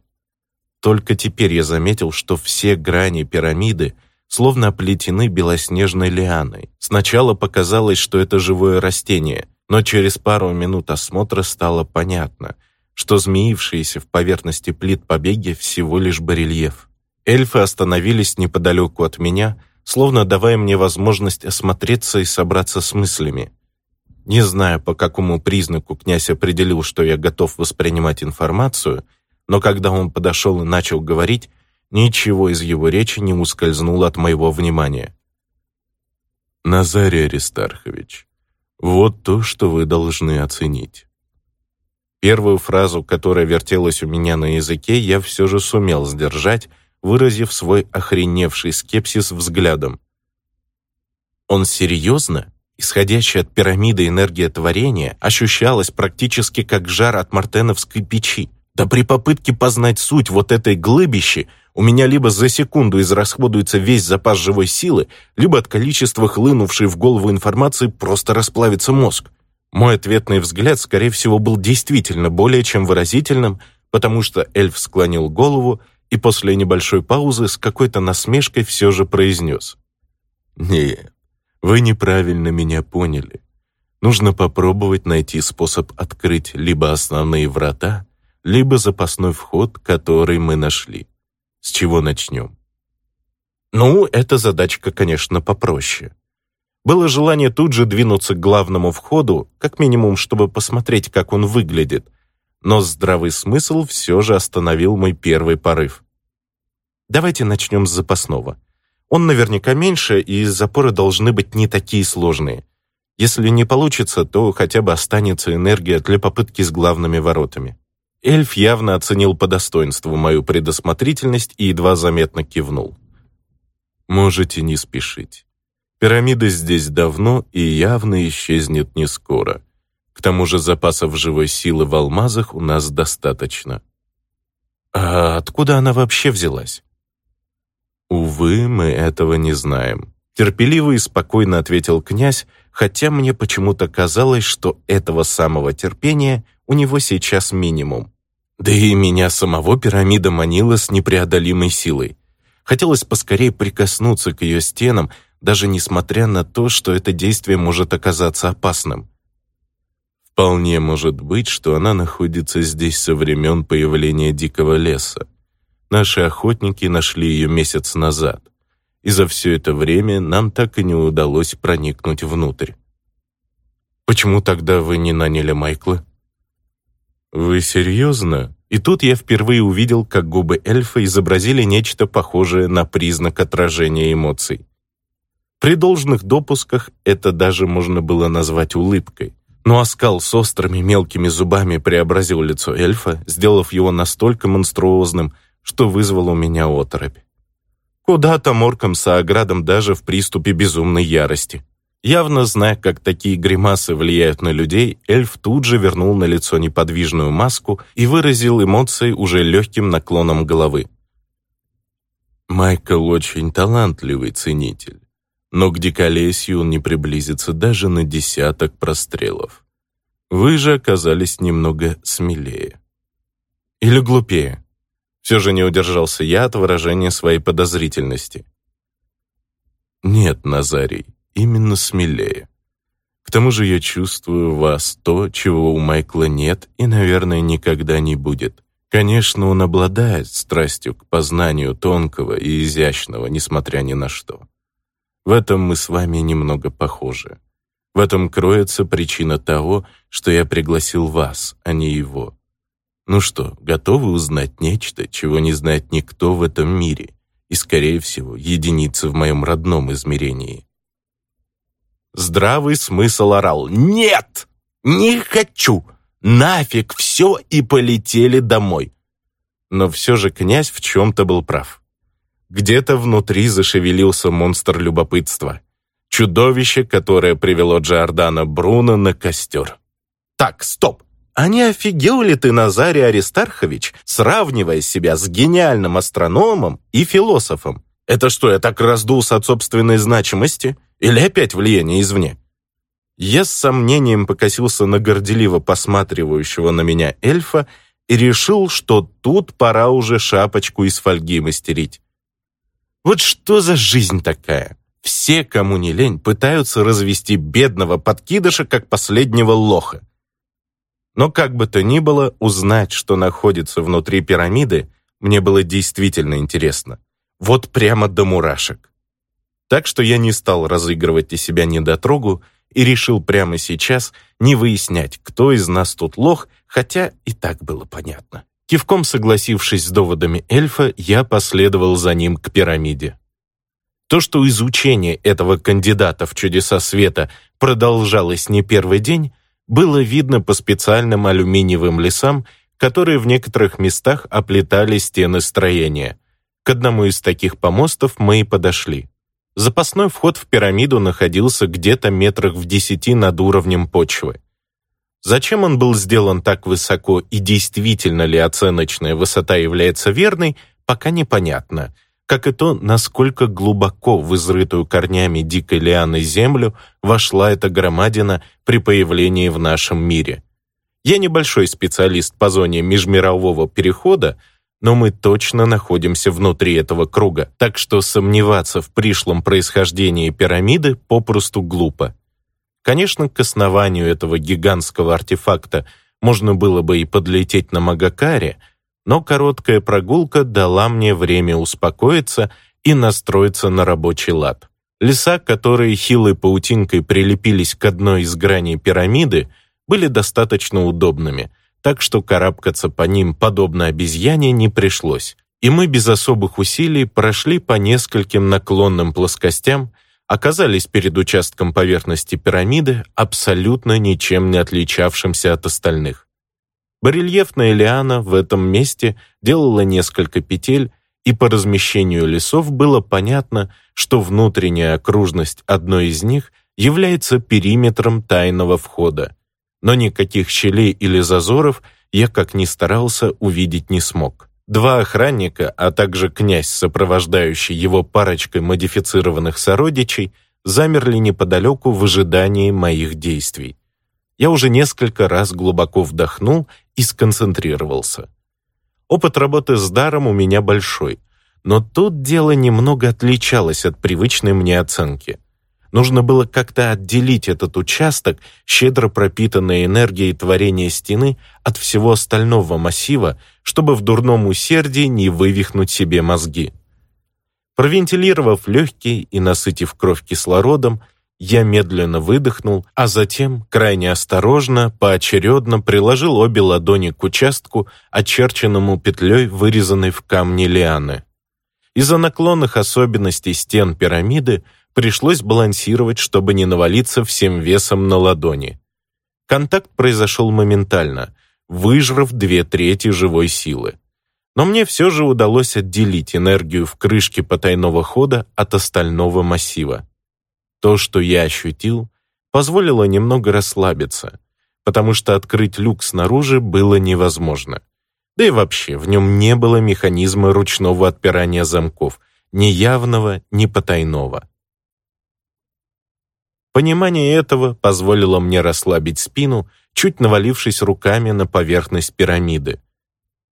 Только теперь я заметил, что все грани пирамиды словно оплетены белоснежной лианой. Сначала показалось, что это живое растение, но через пару минут осмотра стало понятно, что змеившиеся в поверхности плит побеги всего лишь барельеф. Эльфы остановились неподалеку от меня, словно давая мне возможность осмотреться и собраться с мыслями. Не знаю, по какому признаку князь определил, что я готов воспринимать информацию, но когда он подошел и начал говорить, ничего из его речи не ускользнуло от моего внимания. «Назарий Аристархович, вот то, что вы должны оценить». Первую фразу, которая вертелась у меня на языке, я все же сумел сдержать, выразив свой охреневший скепсис взглядом. Он серьезно? Исходящая от пирамиды энергия творения ощущалась практически как жар от мартеновской печи. Да при попытке познать суть вот этой глыбищи у меня либо за секунду израсходуется весь запас живой силы, либо от количества хлынувшей в голову информации просто расплавится мозг. Мой ответный взгляд, скорее всего, был действительно более чем выразительным, потому что эльф склонил голову и после небольшой паузы с какой-то насмешкой все же произнес. «Нет, вы неправильно меня поняли. Нужно попробовать найти способ открыть либо основные врата, либо запасной вход, который мы нашли. С чего начнем?» Ну, эта задачка, конечно, попроще. Было желание тут же двинуться к главному входу, как минимум, чтобы посмотреть, как он выглядит, но здравый смысл все же остановил мой первый порыв. Давайте начнем с запасного. Он наверняка меньше, и запоры должны быть не такие сложные. Если не получится, то хотя бы останется энергия для попытки с главными воротами. Эльф явно оценил по достоинству мою предосмотрительность и едва заметно кивнул. «Можете не спешить. Пирамида здесь давно и явно исчезнет не скоро. К тому же запасов живой силы в алмазах у нас достаточно. А откуда она вообще взялась? Увы, мы этого не знаем. Терпеливо и спокойно ответил князь, хотя мне почему-то казалось, что этого самого терпения у него сейчас минимум. Да и меня самого пирамида манила с непреодолимой силой. Хотелось поскорее прикоснуться к ее стенам, даже несмотря на то, что это действие может оказаться опасным. Вполне может быть, что она находится здесь со времен появления дикого леса. Наши охотники нашли ее месяц назад, и за все это время нам так и не удалось проникнуть внутрь. Почему тогда вы не наняли Майкла? Вы серьезно? И тут я впервые увидел, как губы эльфа изобразили нечто похожее на признак отражения эмоций. При должных допусках это даже можно было назвать улыбкой но оскал с острыми мелкими зубами преобразил лицо эльфа, сделав его настолько монструозным, что вызвало у меня оторопь. Куда там оркам Сааградам даже в приступе безумной ярости. Явно зная, как такие гримасы влияют на людей, эльф тут же вернул на лицо неподвижную маску и выразил эмоции уже легким наклоном головы. Майкл очень талантливый ценитель но к диколесью он не приблизится даже на десяток прострелов. Вы же оказались немного смелее. Или глупее. Все же не удержался я от выражения своей подозрительности. Нет, Назарий, именно смелее. К тому же я чувствую в вас то, чего у Майкла нет и, наверное, никогда не будет. Конечно, он обладает страстью к познанию тонкого и изящного, несмотря ни на что. В этом мы с вами немного похожи. В этом кроется причина того, что я пригласил вас, а не его. Ну что, готовы узнать нечто, чего не знает никто в этом мире, и, скорее всего, единицы в моем родном измерении? Здравый смысл орал «Нет! Не хочу! Нафиг все!» и полетели домой. Но все же князь в чем-то был прав. Где-то внутри зашевелился монстр любопытства. Чудовище, которое привело Джордана Бруно на костер. Так, стоп! А не офигел ли ты, Назарий Аристархович, сравнивая себя с гениальным астрономом и философом? Это что, я так раздулся от собственной значимости? Или опять влияние извне? Я с сомнением покосился на горделиво посматривающего на меня эльфа и решил, что тут пора уже шапочку из фольги мастерить. Вот что за жизнь такая? Все, кому не лень, пытаются развести бедного подкидыша как последнего лоха. Но как бы то ни было, узнать, что находится внутри пирамиды, мне было действительно интересно. Вот прямо до мурашек. Так что я не стал разыгрывать из себя недотрогу и решил прямо сейчас не выяснять, кто из нас тут лох, хотя и так было понятно. Кивком согласившись с доводами эльфа, я последовал за ним к пирамиде. То, что изучение этого кандидата в чудеса света продолжалось не первый день, было видно по специальным алюминиевым лесам, которые в некоторых местах оплетали стены строения. К одному из таких помостов мы и подошли. Запасной вход в пирамиду находился где-то метрах в десяти над уровнем почвы. Зачем он был сделан так высоко и действительно ли оценочная высота является верной, пока непонятно, как и то, насколько глубоко в изрытую корнями дикой лианы землю вошла эта громадина при появлении в нашем мире. Я небольшой специалист по зоне межмирового перехода, но мы точно находимся внутри этого круга, так что сомневаться в пришлом происхождении пирамиды попросту глупо. Конечно, к основанию этого гигантского артефакта можно было бы и подлететь на Магакаре, но короткая прогулка дала мне время успокоиться и настроиться на рабочий лад. Леса, которые хилой паутинкой прилепились к одной из граней пирамиды, были достаточно удобными — так что карабкаться по ним, подобно обезьяне, не пришлось. И мы без особых усилий прошли по нескольким наклонным плоскостям, оказались перед участком поверхности пирамиды, абсолютно ничем не отличавшимся от остальных. Барельефная лиана в этом месте делала несколько петель, и по размещению лесов было понятно, что внутренняя окружность одной из них является периметром тайного входа, но никаких щелей или зазоров я, как ни старался, увидеть не смог. Два охранника, а также князь, сопровождающий его парочкой модифицированных сородичей, замерли неподалеку в ожидании моих действий. Я уже несколько раз глубоко вдохнул и сконцентрировался. Опыт работы с даром у меня большой, но тут дело немного отличалось от привычной мне оценки. Нужно было как-то отделить этот участок, щедро пропитанный энергией творения стены, от всего остального массива, чтобы в дурном усердии не вывихнуть себе мозги. Провентилировав легкие и насытив кровь кислородом, я медленно выдохнул, а затем, крайне осторожно, поочередно приложил обе ладони к участку, очерченному петлей, вырезанной в камне лианы. Из-за наклонных особенностей стен пирамиды Пришлось балансировать, чтобы не навалиться всем весом на ладони. Контакт произошел моментально, выжрав две трети живой силы. Но мне все же удалось отделить энергию в крышке потайного хода от остального массива. То, что я ощутил, позволило немного расслабиться, потому что открыть люк снаружи было невозможно. Да и вообще, в нем не было механизма ручного отпирания замков, ни явного, ни потайного. Понимание этого позволило мне расслабить спину, чуть навалившись руками на поверхность пирамиды.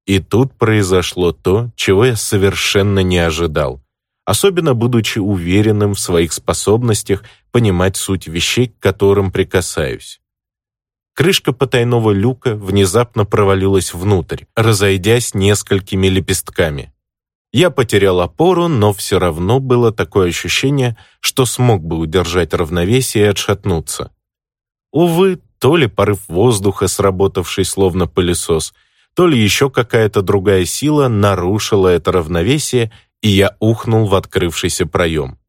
И тут произошло то, чего я совершенно не ожидал, особенно будучи уверенным в своих способностях понимать суть вещей, к которым прикасаюсь. Крышка потайного люка внезапно провалилась внутрь, разойдясь несколькими лепестками. Я потерял опору, но все равно было такое ощущение, что смог бы удержать равновесие и отшатнуться. Увы, то ли порыв воздуха, сработавший словно пылесос, то ли еще какая-то другая сила нарушила это равновесие, и я ухнул в открывшийся проем.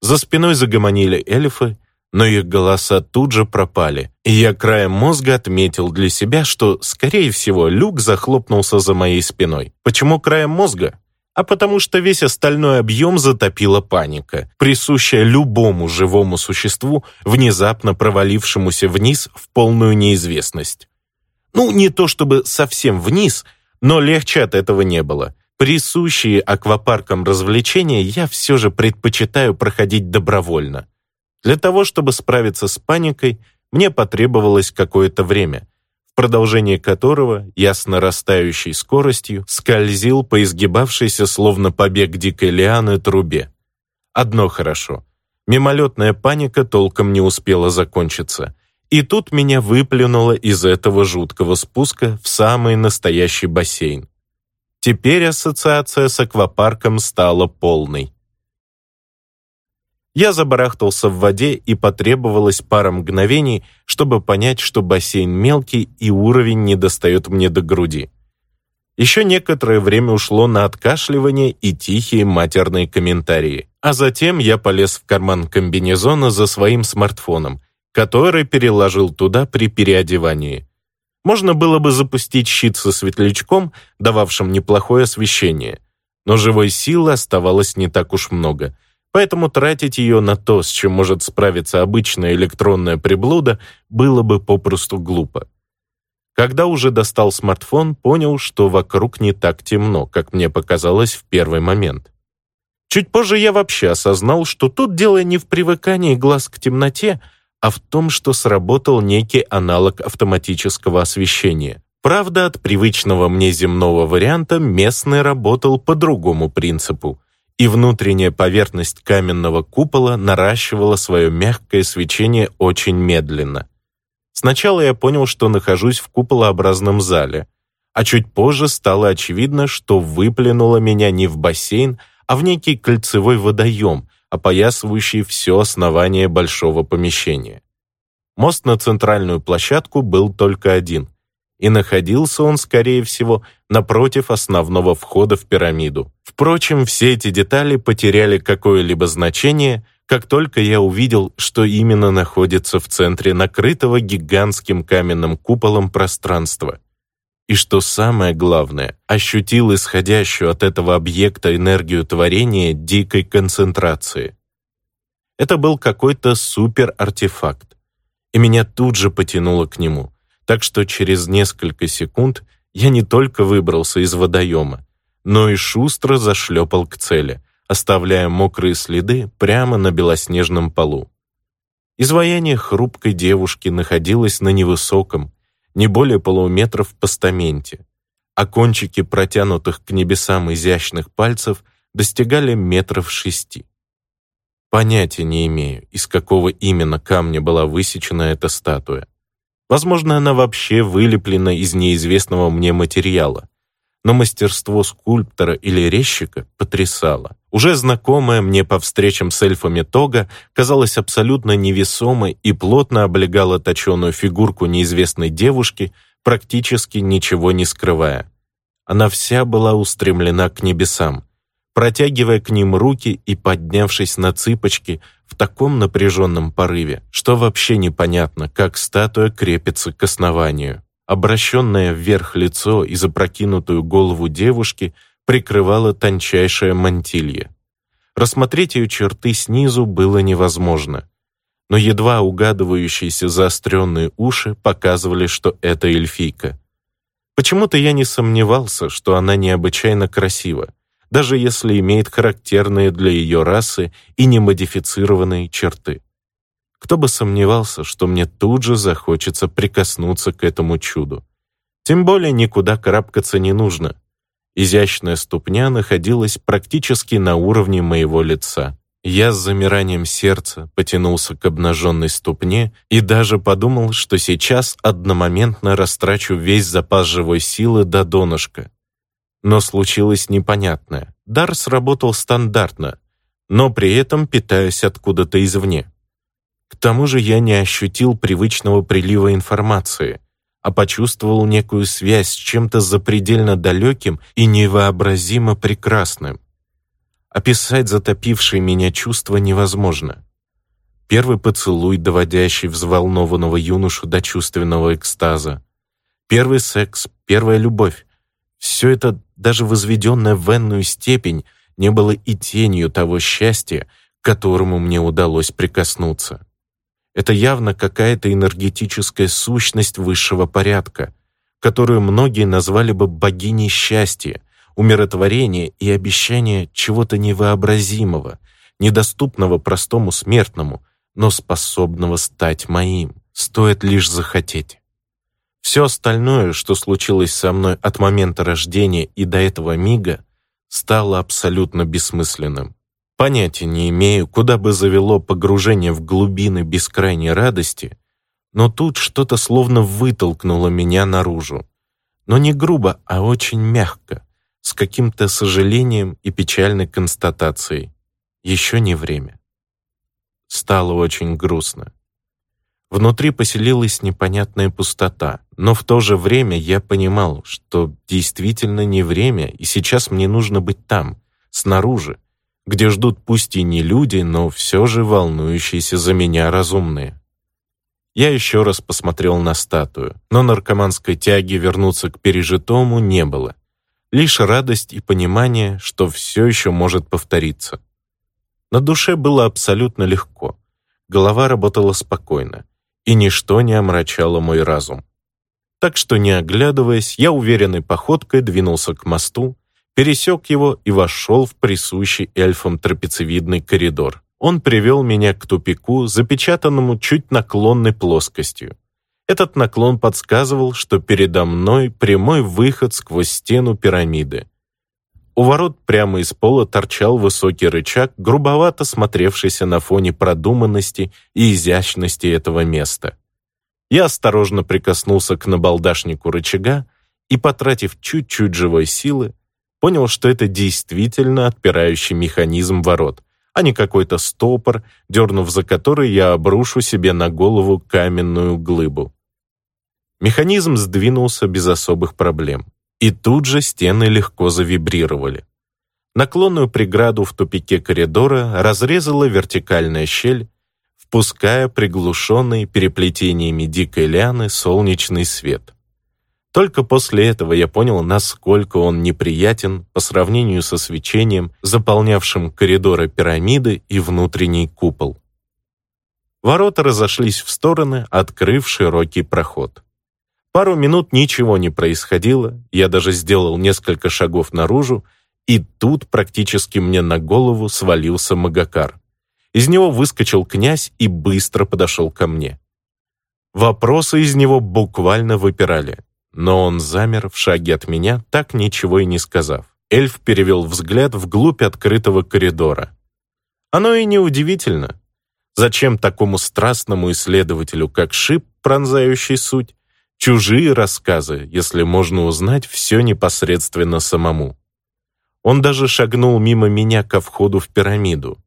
За спиной загомонили эльфы, но их голоса тут же пропали, и я краем мозга отметил для себя, что, скорее всего, люк захлопнулся за моей спиной. Почему краем мозга? А потому что весь остальной объем затопила паника, присущая любому живому существу, внезапно провалившемуся вниз в полную неизвестность. Ну, не то чтобы совсем вниз, но легче от этого не было. Присущие аквапаркам развлечения я все же предпочитаю проходить добровольно. Для того, чтобы справиться с паникой, мне потребовалось какое-то время, в продолжении которого я с нарастающей скоростью скользил по изгибавшейся словно побег дикой лианы трубе. Одно хорошо. Мимолетная паника толком не успела закончиться. И тут меня выплюнуло из этого жуткого спуска в самый настоящий бассейн. Теперь ассоциация с аквапарком стала полной. Я забарахтался в воде, и потребовалось пара мгновений, чтобы понять, что бассейн мелкий и уровень не достает мне до груди. Еще некоторое время ушло на откашливание и тихие матерные комментарии. А затем я полез в карман комбинезона за своим смартфоном, который переложил туда при переодевании. Можно было бы запустить щит со светлячком, дававшим неплохое освещение. Но живой силы оставалось не так уж много — Поэтому тратить ее на то, с чем может справиться обычная электронная приблуда, было бы попросту глупо. Когда уже достал смартфон, понял, что вокруг не так темно, как мне показалось в первый момент. Чуть позже я вообще осознал, что тут дело не в привыкании глаз к темноте, а в том, что сработал некий аналог автоматического освещения. Правда, от привычного мне земного варианта местный работал по другому принципу и внутренняя поверхность каменного купола наращивала свое мягкое свечение очень медленно. Сначала я понял, что нахожусь в куполообразном зале, а чуть позже стало очевидно, что выплюнуло меня не в бассейн, а в некий кольцевой водоем, опоясывающий все основание большого помещения. Мост на центральную площадку был только один, и находился он, скорее всего, напротив основного входа в пирамиду. Впрочем, все эти детали потеряли какое-либо значение, как только я увидел, что именно находится в центре накрытого гигантским каменным куполом пространства. И что самое главное, ощутил исходящую от этого объекта энергию творения дикой концентрации. Это был какой-то супер-артефакт, и меня тут же потянуло к нему так что через несколько секунд я не только выбрался из водоема, но и шустро зашлепал к цели, оставляя мокрые следы прямо на белоснежном полу. Изваяние хрупкой девушки находилось на невысоком, не более полуметра в постаменте, а кончики протянутых к небесам изящных пальцев достигали метров шести. Понятия не имею, из какого именно камня была высечена эта статуя. Возможно, она вообще вылеплена из неизвестного мне материала. Но мастерство скульптора или резчика потрясало. Уже знакомая мне по встречам с эльфами тога казалась абсолютно невесомой и плотно облегала точеную фигурку неизвестной девушки, практически ничего не скрывая. Она вся была устремлена к небесам, протягивая к ним руки и поднявшись на цыпочки в таком напряженном порыве, что вообще непонятно, как статуя крепится к основанию. Обращенное вверх лицо и запрокинутую голову девушки прикрывало тончайшее мантилье. Рассмотреть ее черты снизу было невозможно, но едва угадывающиеся заостренные уши показывали, что это эльфийка. Почему-то я не сомневался, что она необычайно красива, даже если имеет характерные для ее расы и немодифицированные черты. Кто бы сомневался, что мне тут же захочется прикоснуться к этому чуду. Тем более никуда карабкаться не нужно. Изящная ступня находилась практически на уровне моего лица. Я с замиранием сердца потянулся к обнаженной ступне и даже подумал, что сейчас одномоментно растрачу весь запас живой силы до донышка. Но случилось непонятное. Дар сработал стандартно, но при этом питаясь откуда-то извне. К тому же я не ощутил привычного прилива информации, а почувствовал некую связь с чем-то запредельно далеким и невообразимо прекрасным. Описать затопившие меня чувства невозможно. Первый поцелуй, доводящий взволнованного юношу до чувственного экстаза. Первый секс, первая любовь. Все это, даже возведенное в энную степень, не было и тенью того счастья, к которому мне удалось прикоснуться. Это явно какая-то энергетическая сущность высшего порядка, которую многие назвали бы богиней счастья, умиротворение и обещание чего-то невообразимого, недоступного простому смертному, но способного стать моим, стоит лишь захотеть. Все остальное, что случилось со мной от момента рождения и до этого мига, стало абсолютно бессмысленным. Понятия не имею, куда бы завело погружение в глубины бескрайней радости, но тут что-то словно вытолкнуло меня наружу. Но не грубо, а очень мягко, с каким-то сожалением и печальной констатацией. Еще не время. Стало очень грустно. Внутри поселилась непонятная пустота, но в то же время я понимал, что действительно не время, и сейчас мне нужно быть там, снаружи, где ждут пусть и не люди, но все же волнующиеся за меня разумные. Я еще раз посмотрел на статую, но наркоманской тяги вернуться к пережитому не было лишь радость и понимание, что все еще может повториться. На душе было абсолютно легко, голова работала спокойно, и ничто не омрачало мой разум. Так что, не оглядываясь, я уверенной походкой двинулся к мосту, пересек его и вошел в присущий эльфам трапециевидный коридор. Он привел меня к тупику, запечатанному чуть наклонной плоскостью. Этот наклон подсказывал, что передо мной прямой выход сквозь стену пирамиды. У ворот прямо из пола торчал высокий рычаг, грубовато смотревшийся на фоне продуманности и изящности этого места. Я осторожно прикоснулся к набалдашнику рычага и, потратив чуть-чуть живой силы, понял, что это действительно отпирающий механизм ворот, а не какой-то стопор, дернув за который я обрушу себе на голову каменную глыбу. Механизм сдвинулся без особых проблем. И тут же стены легко завибрировали. Наклонную преграду в тупике коридора разрезала вертикальная щель, впуская приглушенный переплетениями дикой лианы солнечный свет. Только после этого я понял, насколько он неприятен по сравнению со свечением, заполнявшим коридоры пирамиды и внутренний купол. Ворота разошлись в стороны, открыв широкий проход. Пару минут ничего не происходило, я даже сделал несколько шагов наружу, и тут практически мне на голову свалился Магакар. Из него выскочил князь и быстро подошел ко мне. Вопросы из него буквально выпирали, но он замер в шаге от меня, так ничего и не сказав. Эльф перевел взгляд вглубь открытого коридора. Оно и не удивительно. Зачем такому страстному исследователю, как Шип, пронзающий суть, чужие рассказы, если можно узнать все непосредственно самому. Он даже шагнул мимо меня ко входу в пирамиду,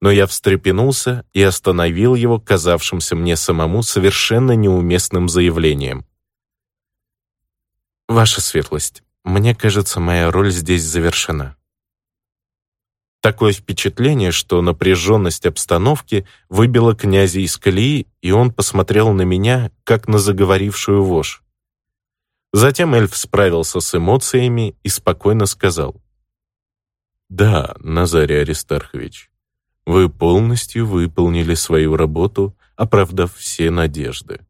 но я встрепенулся и остановил его казавшимся мне самому совершенно неуместным заявлением. «Ваша светлость, мне кажется, моя роль здесь завершена». Такое впечатление, что напряженность обстановки выбила князя из колеи, и он посмотрел на меня, как на заговорившую вошь. Затем эльф справился с эмоциями и спокойно сказал. «Да, Назарий Аристархович, вы полностью выполнили свою работу, оправдав все надежды.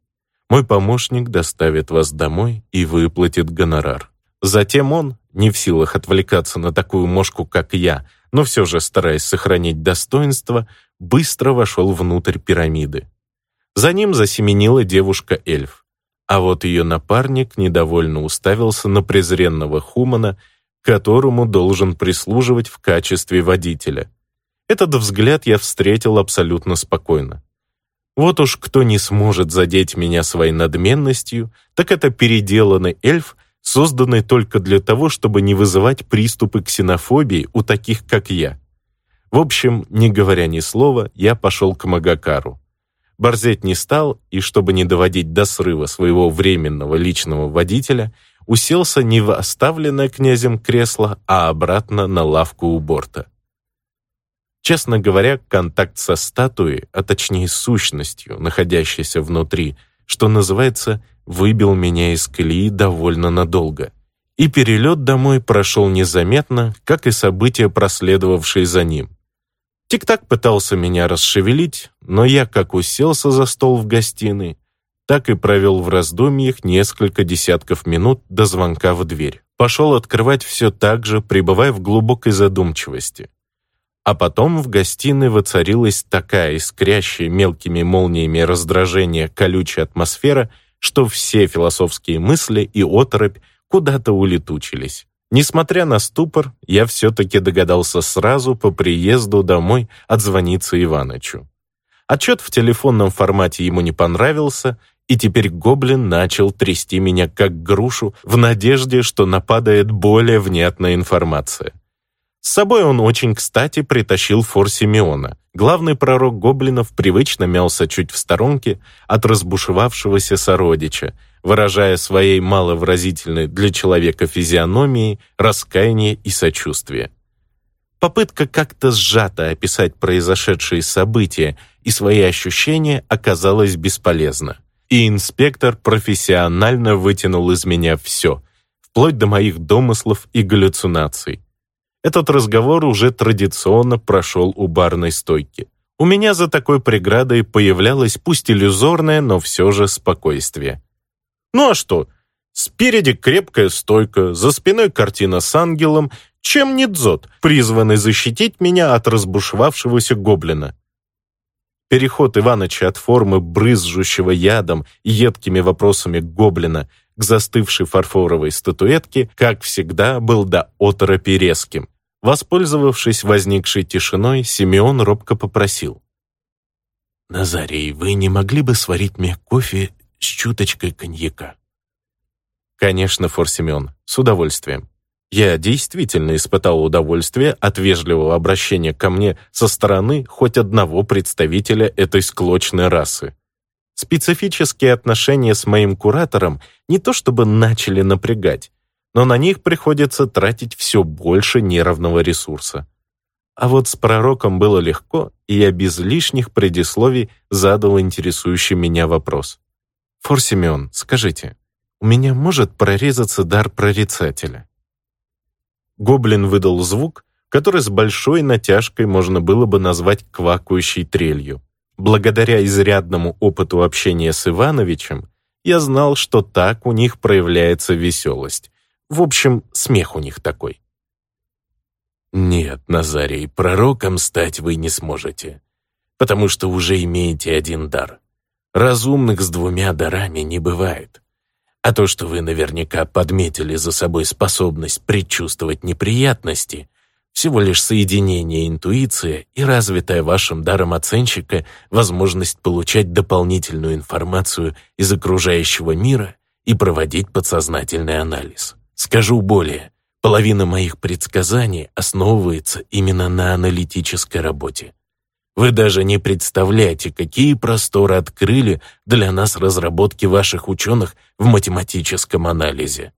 Мой помощник доставит вас домой и выплатит гонорар». Затем он, не в силах отвлекаться на такую мошку, как я, но все же, стараясь сохранить достоинство, быстро вошел внутрь пирамиды. За ним засеменила девушка-эльф, А вот ее напарник недовольно уставился на презренного Хумана, которому должен прислуживать в качестве водителя. Этот взгляд я встретил абсолютно спокойно. Вот уж кто не сможет задеть меня своей надменностью, так это переделанный эльф, созданный только для того, чтобы не вызывать приступы ксенофобии у таких, как я. В общем, не говоря ни слова, я пошел к Магакару. Борзеть не стал, и чтобы не доводить до срыва своего временного личного водителя, уселся не в оставленное князем кресло, а обратно на лавку у борта. Честно говоря, контакт со статуей, а точнее сущностью, находящейся внутри, что называется, выбил меня из колеи довольно надолго. И перелет домой прошел незаметно, как и события, проследовавшие за ним. Тик-так пытался меня расшевелить, но я как уселся за стол в гостиной, так и провел в раздумьях несколько десятков минут до звонка в дверь. Пошел открывать все так же, пребывая в глубокой задумчивости. А потом в гостиной воцарилась такая искрящая мелкими молниями раздражения колючая атмосфера, что все философские мысли и оторопь куда-то улетучились. Несмотря на ступор, я все-таки догадался сразу по приезду домой отзвониться Иванычу. Отчет в телефонном формате ему не понравился, и теперь гоблин начал трясти меня как грушу в надежде, что нападает более внятная информация. С собой он очень кстати притащил фор Симеона. Главный пророк гоблинов привычно мялся чуть в сторонке от разбушевавшегося сородича, выражая своей маловыразительной для человека физиономии раскаяние и сочувствие. Попытка как-то сжато описать произошедшие события и свои ощущения оказалась бесполезна. И инспектор профессионально вытянул из меня все, вплоть до моих домыслов и галлюцинаций. Этот разговор уже традиционно прошел у барной стойки. У меня за такой преградой появлялось пусть иллюзорное, но все же спокойствие. Ну а что? Спереди крепкая стойка, за спиной картина с ангелом, чем не дзот, призванный защитить меня от разбушевавшегося гоблина. Переход Иваныча от формы брызжущего ядом и едкими вопросами гоблина к застывшей фарфоровой статуэтке, как всегда, был до оторопи резким. Воспользовавшись возникшей тишиной, Симеон робко попросил. «Назарий, вы не могли бы сварить мне кофе с чуточкой коньяка?» «Конечно, Фор Семен, с удовольствием. Я действительно испытал удовольствие от вежливого обращения ко мне со стороны хоть одного представителя этой склочной расы. Специфические отношения с моим куратором не то чтобы начали напрягать, но на них приходится тратить все больше нервного ресурса. А вот с пророком было легко, и я без лишних предисловий задал интересующий меня вопрос. «Фор Семен, скажите, у меня может прорезаться дар прорицателя?» Гоблин выдал звук, который с большой натяжкой можно было бы назвать квакающей трелью. Благодаря изрядному опыту общения с Ивановичем, я знал, что так у них проявляется веселость. В общем, смех у них такой. «Нет, Назарий, пророком стать вы не сможете, потому что уже имеете один дар. Разумных с двумя дарами не бывает. А то, что вы наверняка подметили за собой способность предчувствовать неприятности, всего лишь соединение интуиции и развитая вашим даром оценщика возможность получать дополнительную информацию из окружающего мира и проводить подсознательный анализ. Скажу более, половина моих предсказаний основывается именно на аналитической работе. Вы даже не представляете, какие просторы открыли для нас разработки ваших ученых в математическом анализе.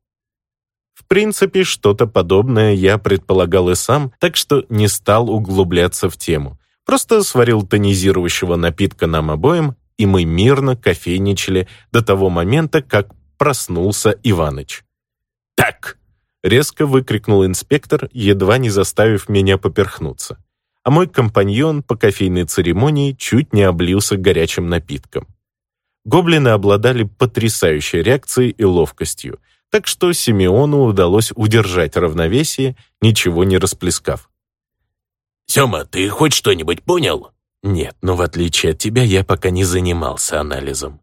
В принципе, что-то подобное я предполагал и сам, так что не стал углубляться в тему. Просто сварил тонизирующего напитка нам обоим, и мы мирно кофейничали до того момента, как проснулся Иваныч. «Так!» — резко выкрикнул инспектор, едва не заставив меня поперхнуться. А мой компаньон по кофейной церемонии чуть не облился горячим напитком. Гоблины обладали потрясающей реакцией и ловкостью, так что Симеону удалось удержать равновесие, ничего не расплескав. «Сема, ты хоть что-нибудь понял?» «Нет, но в отличие от тебя я пока не занимался анализом.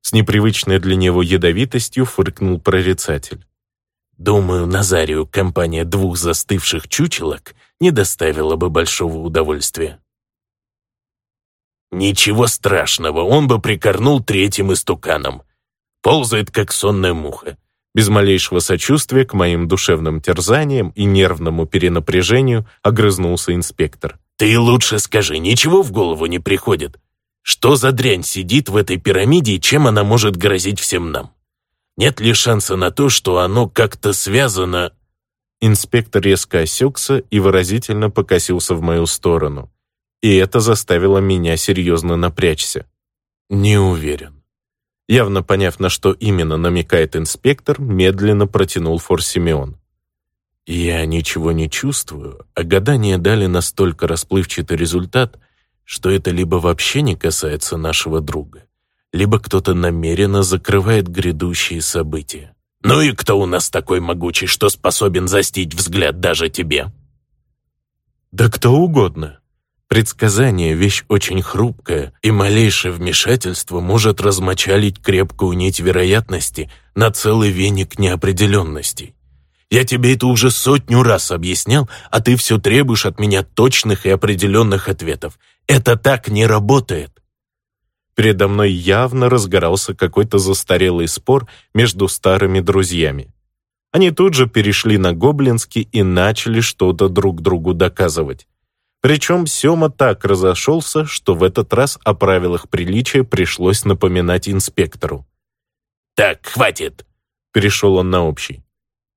С непривычной для него ядовитостью фыркнул прорицатель. Думаю, Назарию компания двух застывших чучелок не доставила бы большого удовольствия. Ничего страшного, он бы прикорнул третьим истуканом. Ползает, как сонная муха. Без малейшего сочувствия к моим душевным терзаниям и нервному перенапряжению огрызнулся инспектор. «Ты лучше скажи, ничего в голову не приходит? Что за дрянь сидит в этой пирамиде и чем она может грозить всем нам? Нет ли шанса на то, что оно как-то связано...» Инспектор резко осекся и выразительно покосился в мою сторону. И это заставило меня серьезно напрячься. «Не уверен». Явно поняв, на что именно намекает инспектор, медленно протянул Фор Симеон. «Я ничего не чувствую, а гадания дали настолько расплывчатый результат, что это либо вообще не касается нашего друга, либо кто-то намеренно закрывает грядущие события. «Ну и кто у нас такой могучий, что способен застить взгляд даже тебе?» «Да кто угодно», Предсказание — вещь очень хрупкая, и малейшее вмешательство может размочалить крепкую нить вероятности на целый веник неопределенностей. Я тебе это уже сотню раз объяснял, а ты все требуешь от меня точных и определенных ответов. Это так не работает. Передо мной явно разгорался какой-то застарелый спор между старыми друзьями. Они тут же перешли на гоблинский и начали что-то друг другу доказывать. Причем Сема так разошелся, что в этот раз о правилах приличия пришлось напоминать инспектору. «Так, хватит!» — перешел он на общий.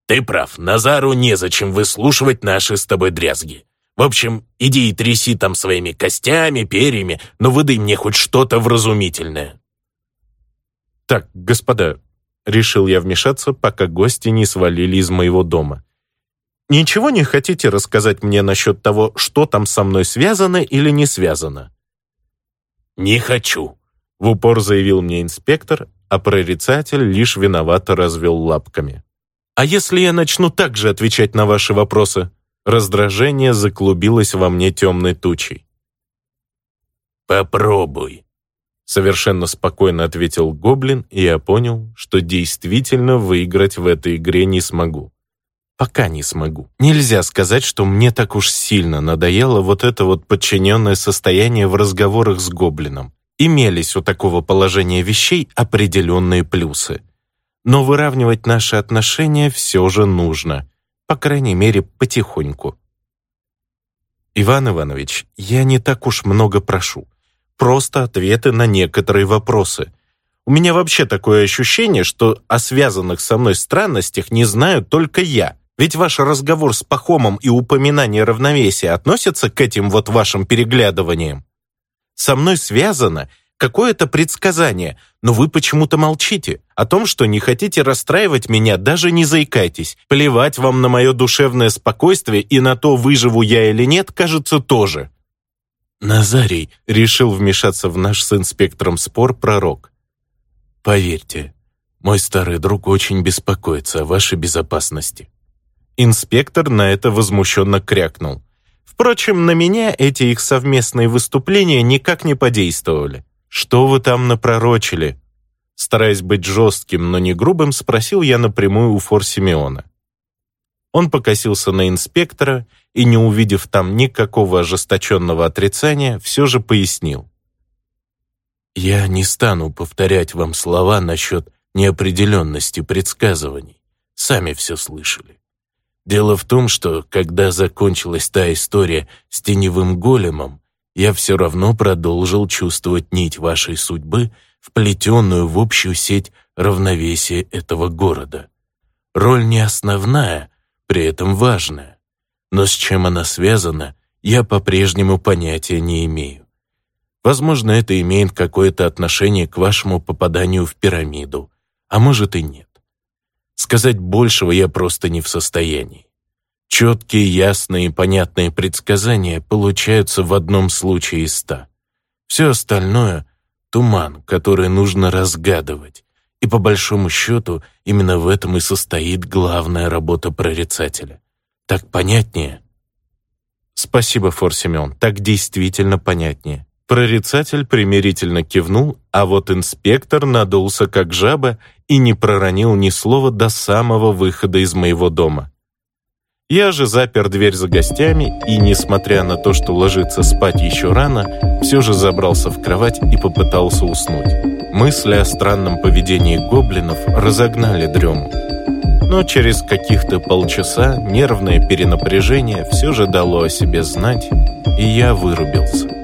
«Ты прав, Назару незачем выслушивать наши с тобой дрязги. В общем, иди и тряси там своими костями, перьями, но выдай мне хоть что-то вразумительное». «Так, господа», — решил я вмешаться, пока гости не свалили из моего дома. «Ничего не хотите рассказать мне насчет того, что там со мной связано или не связано?» «Не хочу», — в упор заявил мне инспектор, а прорицатель лишь виновато развел лапками. «А если я начну также отвечать на ваши вопросы?» Раздражение заклубилось во мне темной тучей. «Попробуй», — совершенно спокойно ответил Гоблин, и я понял, что действительно выиграть в этой игре не смогу. Пока не смогу. Нельзя сказать, что мне так уж сильно надоело вот это вот подчиненное состояние в разговорах с Гоблином. Имелись у такого положения вещей определенные плюсы. Но выравнивать наши отношения все же нужно — по крайней мере, потихоньку. Иван Иванович, я не так уж много прошу. Просто ответы на некоторые вопросы. У меня вообще такое ощущение, что о связанных со мной странностях не знаю только я. Ведь ваш разговор с Пахомом и упоминание равновесия относятся к этим вот вашим переглядываниям. Со мной связано какое-то предсказание, но вы почему-то молчите. О том, что не хотите расстраивать меня, даже не заикайтесь. Плевать вам на мое душевное спокойствие и на то, выживу я или нет, кажется, тоже». Назарий решил вмешаться в наш с инспектором спор пророк. «Поверьте, мой старый друг очень беспокоится о вашей безопасности». Инспектор на это возмущенно крякнул. Впрочем, на меня эти их совместные выступления никак не подействовали. «Что вы там напророчили?» Стараясь быть жестким, но не грубым, спросил я напрямую у Фор Симеона. Он покосился на инспектора и, не увидев там никакого ожесточенного отрицания, все же пояснил. «Я не стану повторять вам слова насчет неопределенности предсказываний. Сами все слышали. Дело в том, что, когда закончилась та история с теневым големом, я все равно продолжил чувствовать нить вашей судьбы, вплетенную в общую сеть равновесия этого города. Роль не основная, при этом важная. Но с чем она связана, я по-прежнему понятия не имею. Возможно, это имеет какое-то отношение к вашему попаданию в пирамиду, а может и нет. Сказать большего я просто не в состоянии. Четкие, ясные и понятные предсказания получаются в одном случае из ста. Все остальное — туман, который нужно разгадывать. И по большому счету именно в этом и состоит главная работа прорицателя. Так понятнее? Спасибо, Фор Семен, так действительно понятнее. Прорицатель примирительно кивнул, а вот инспектор надулся как жаба и не проронил ни слова до самого выхода из моего дома. Я же запер дверь за гостями и, несмотря на то, что ложиться спать еще рано, все же забрался в кровать и попытался уснуть. Мысли о странном поведении гоблинов разогнали дрему. Но через каких-то полчаса нервное перенапряжение все же дало о себе знать, и я вырубился.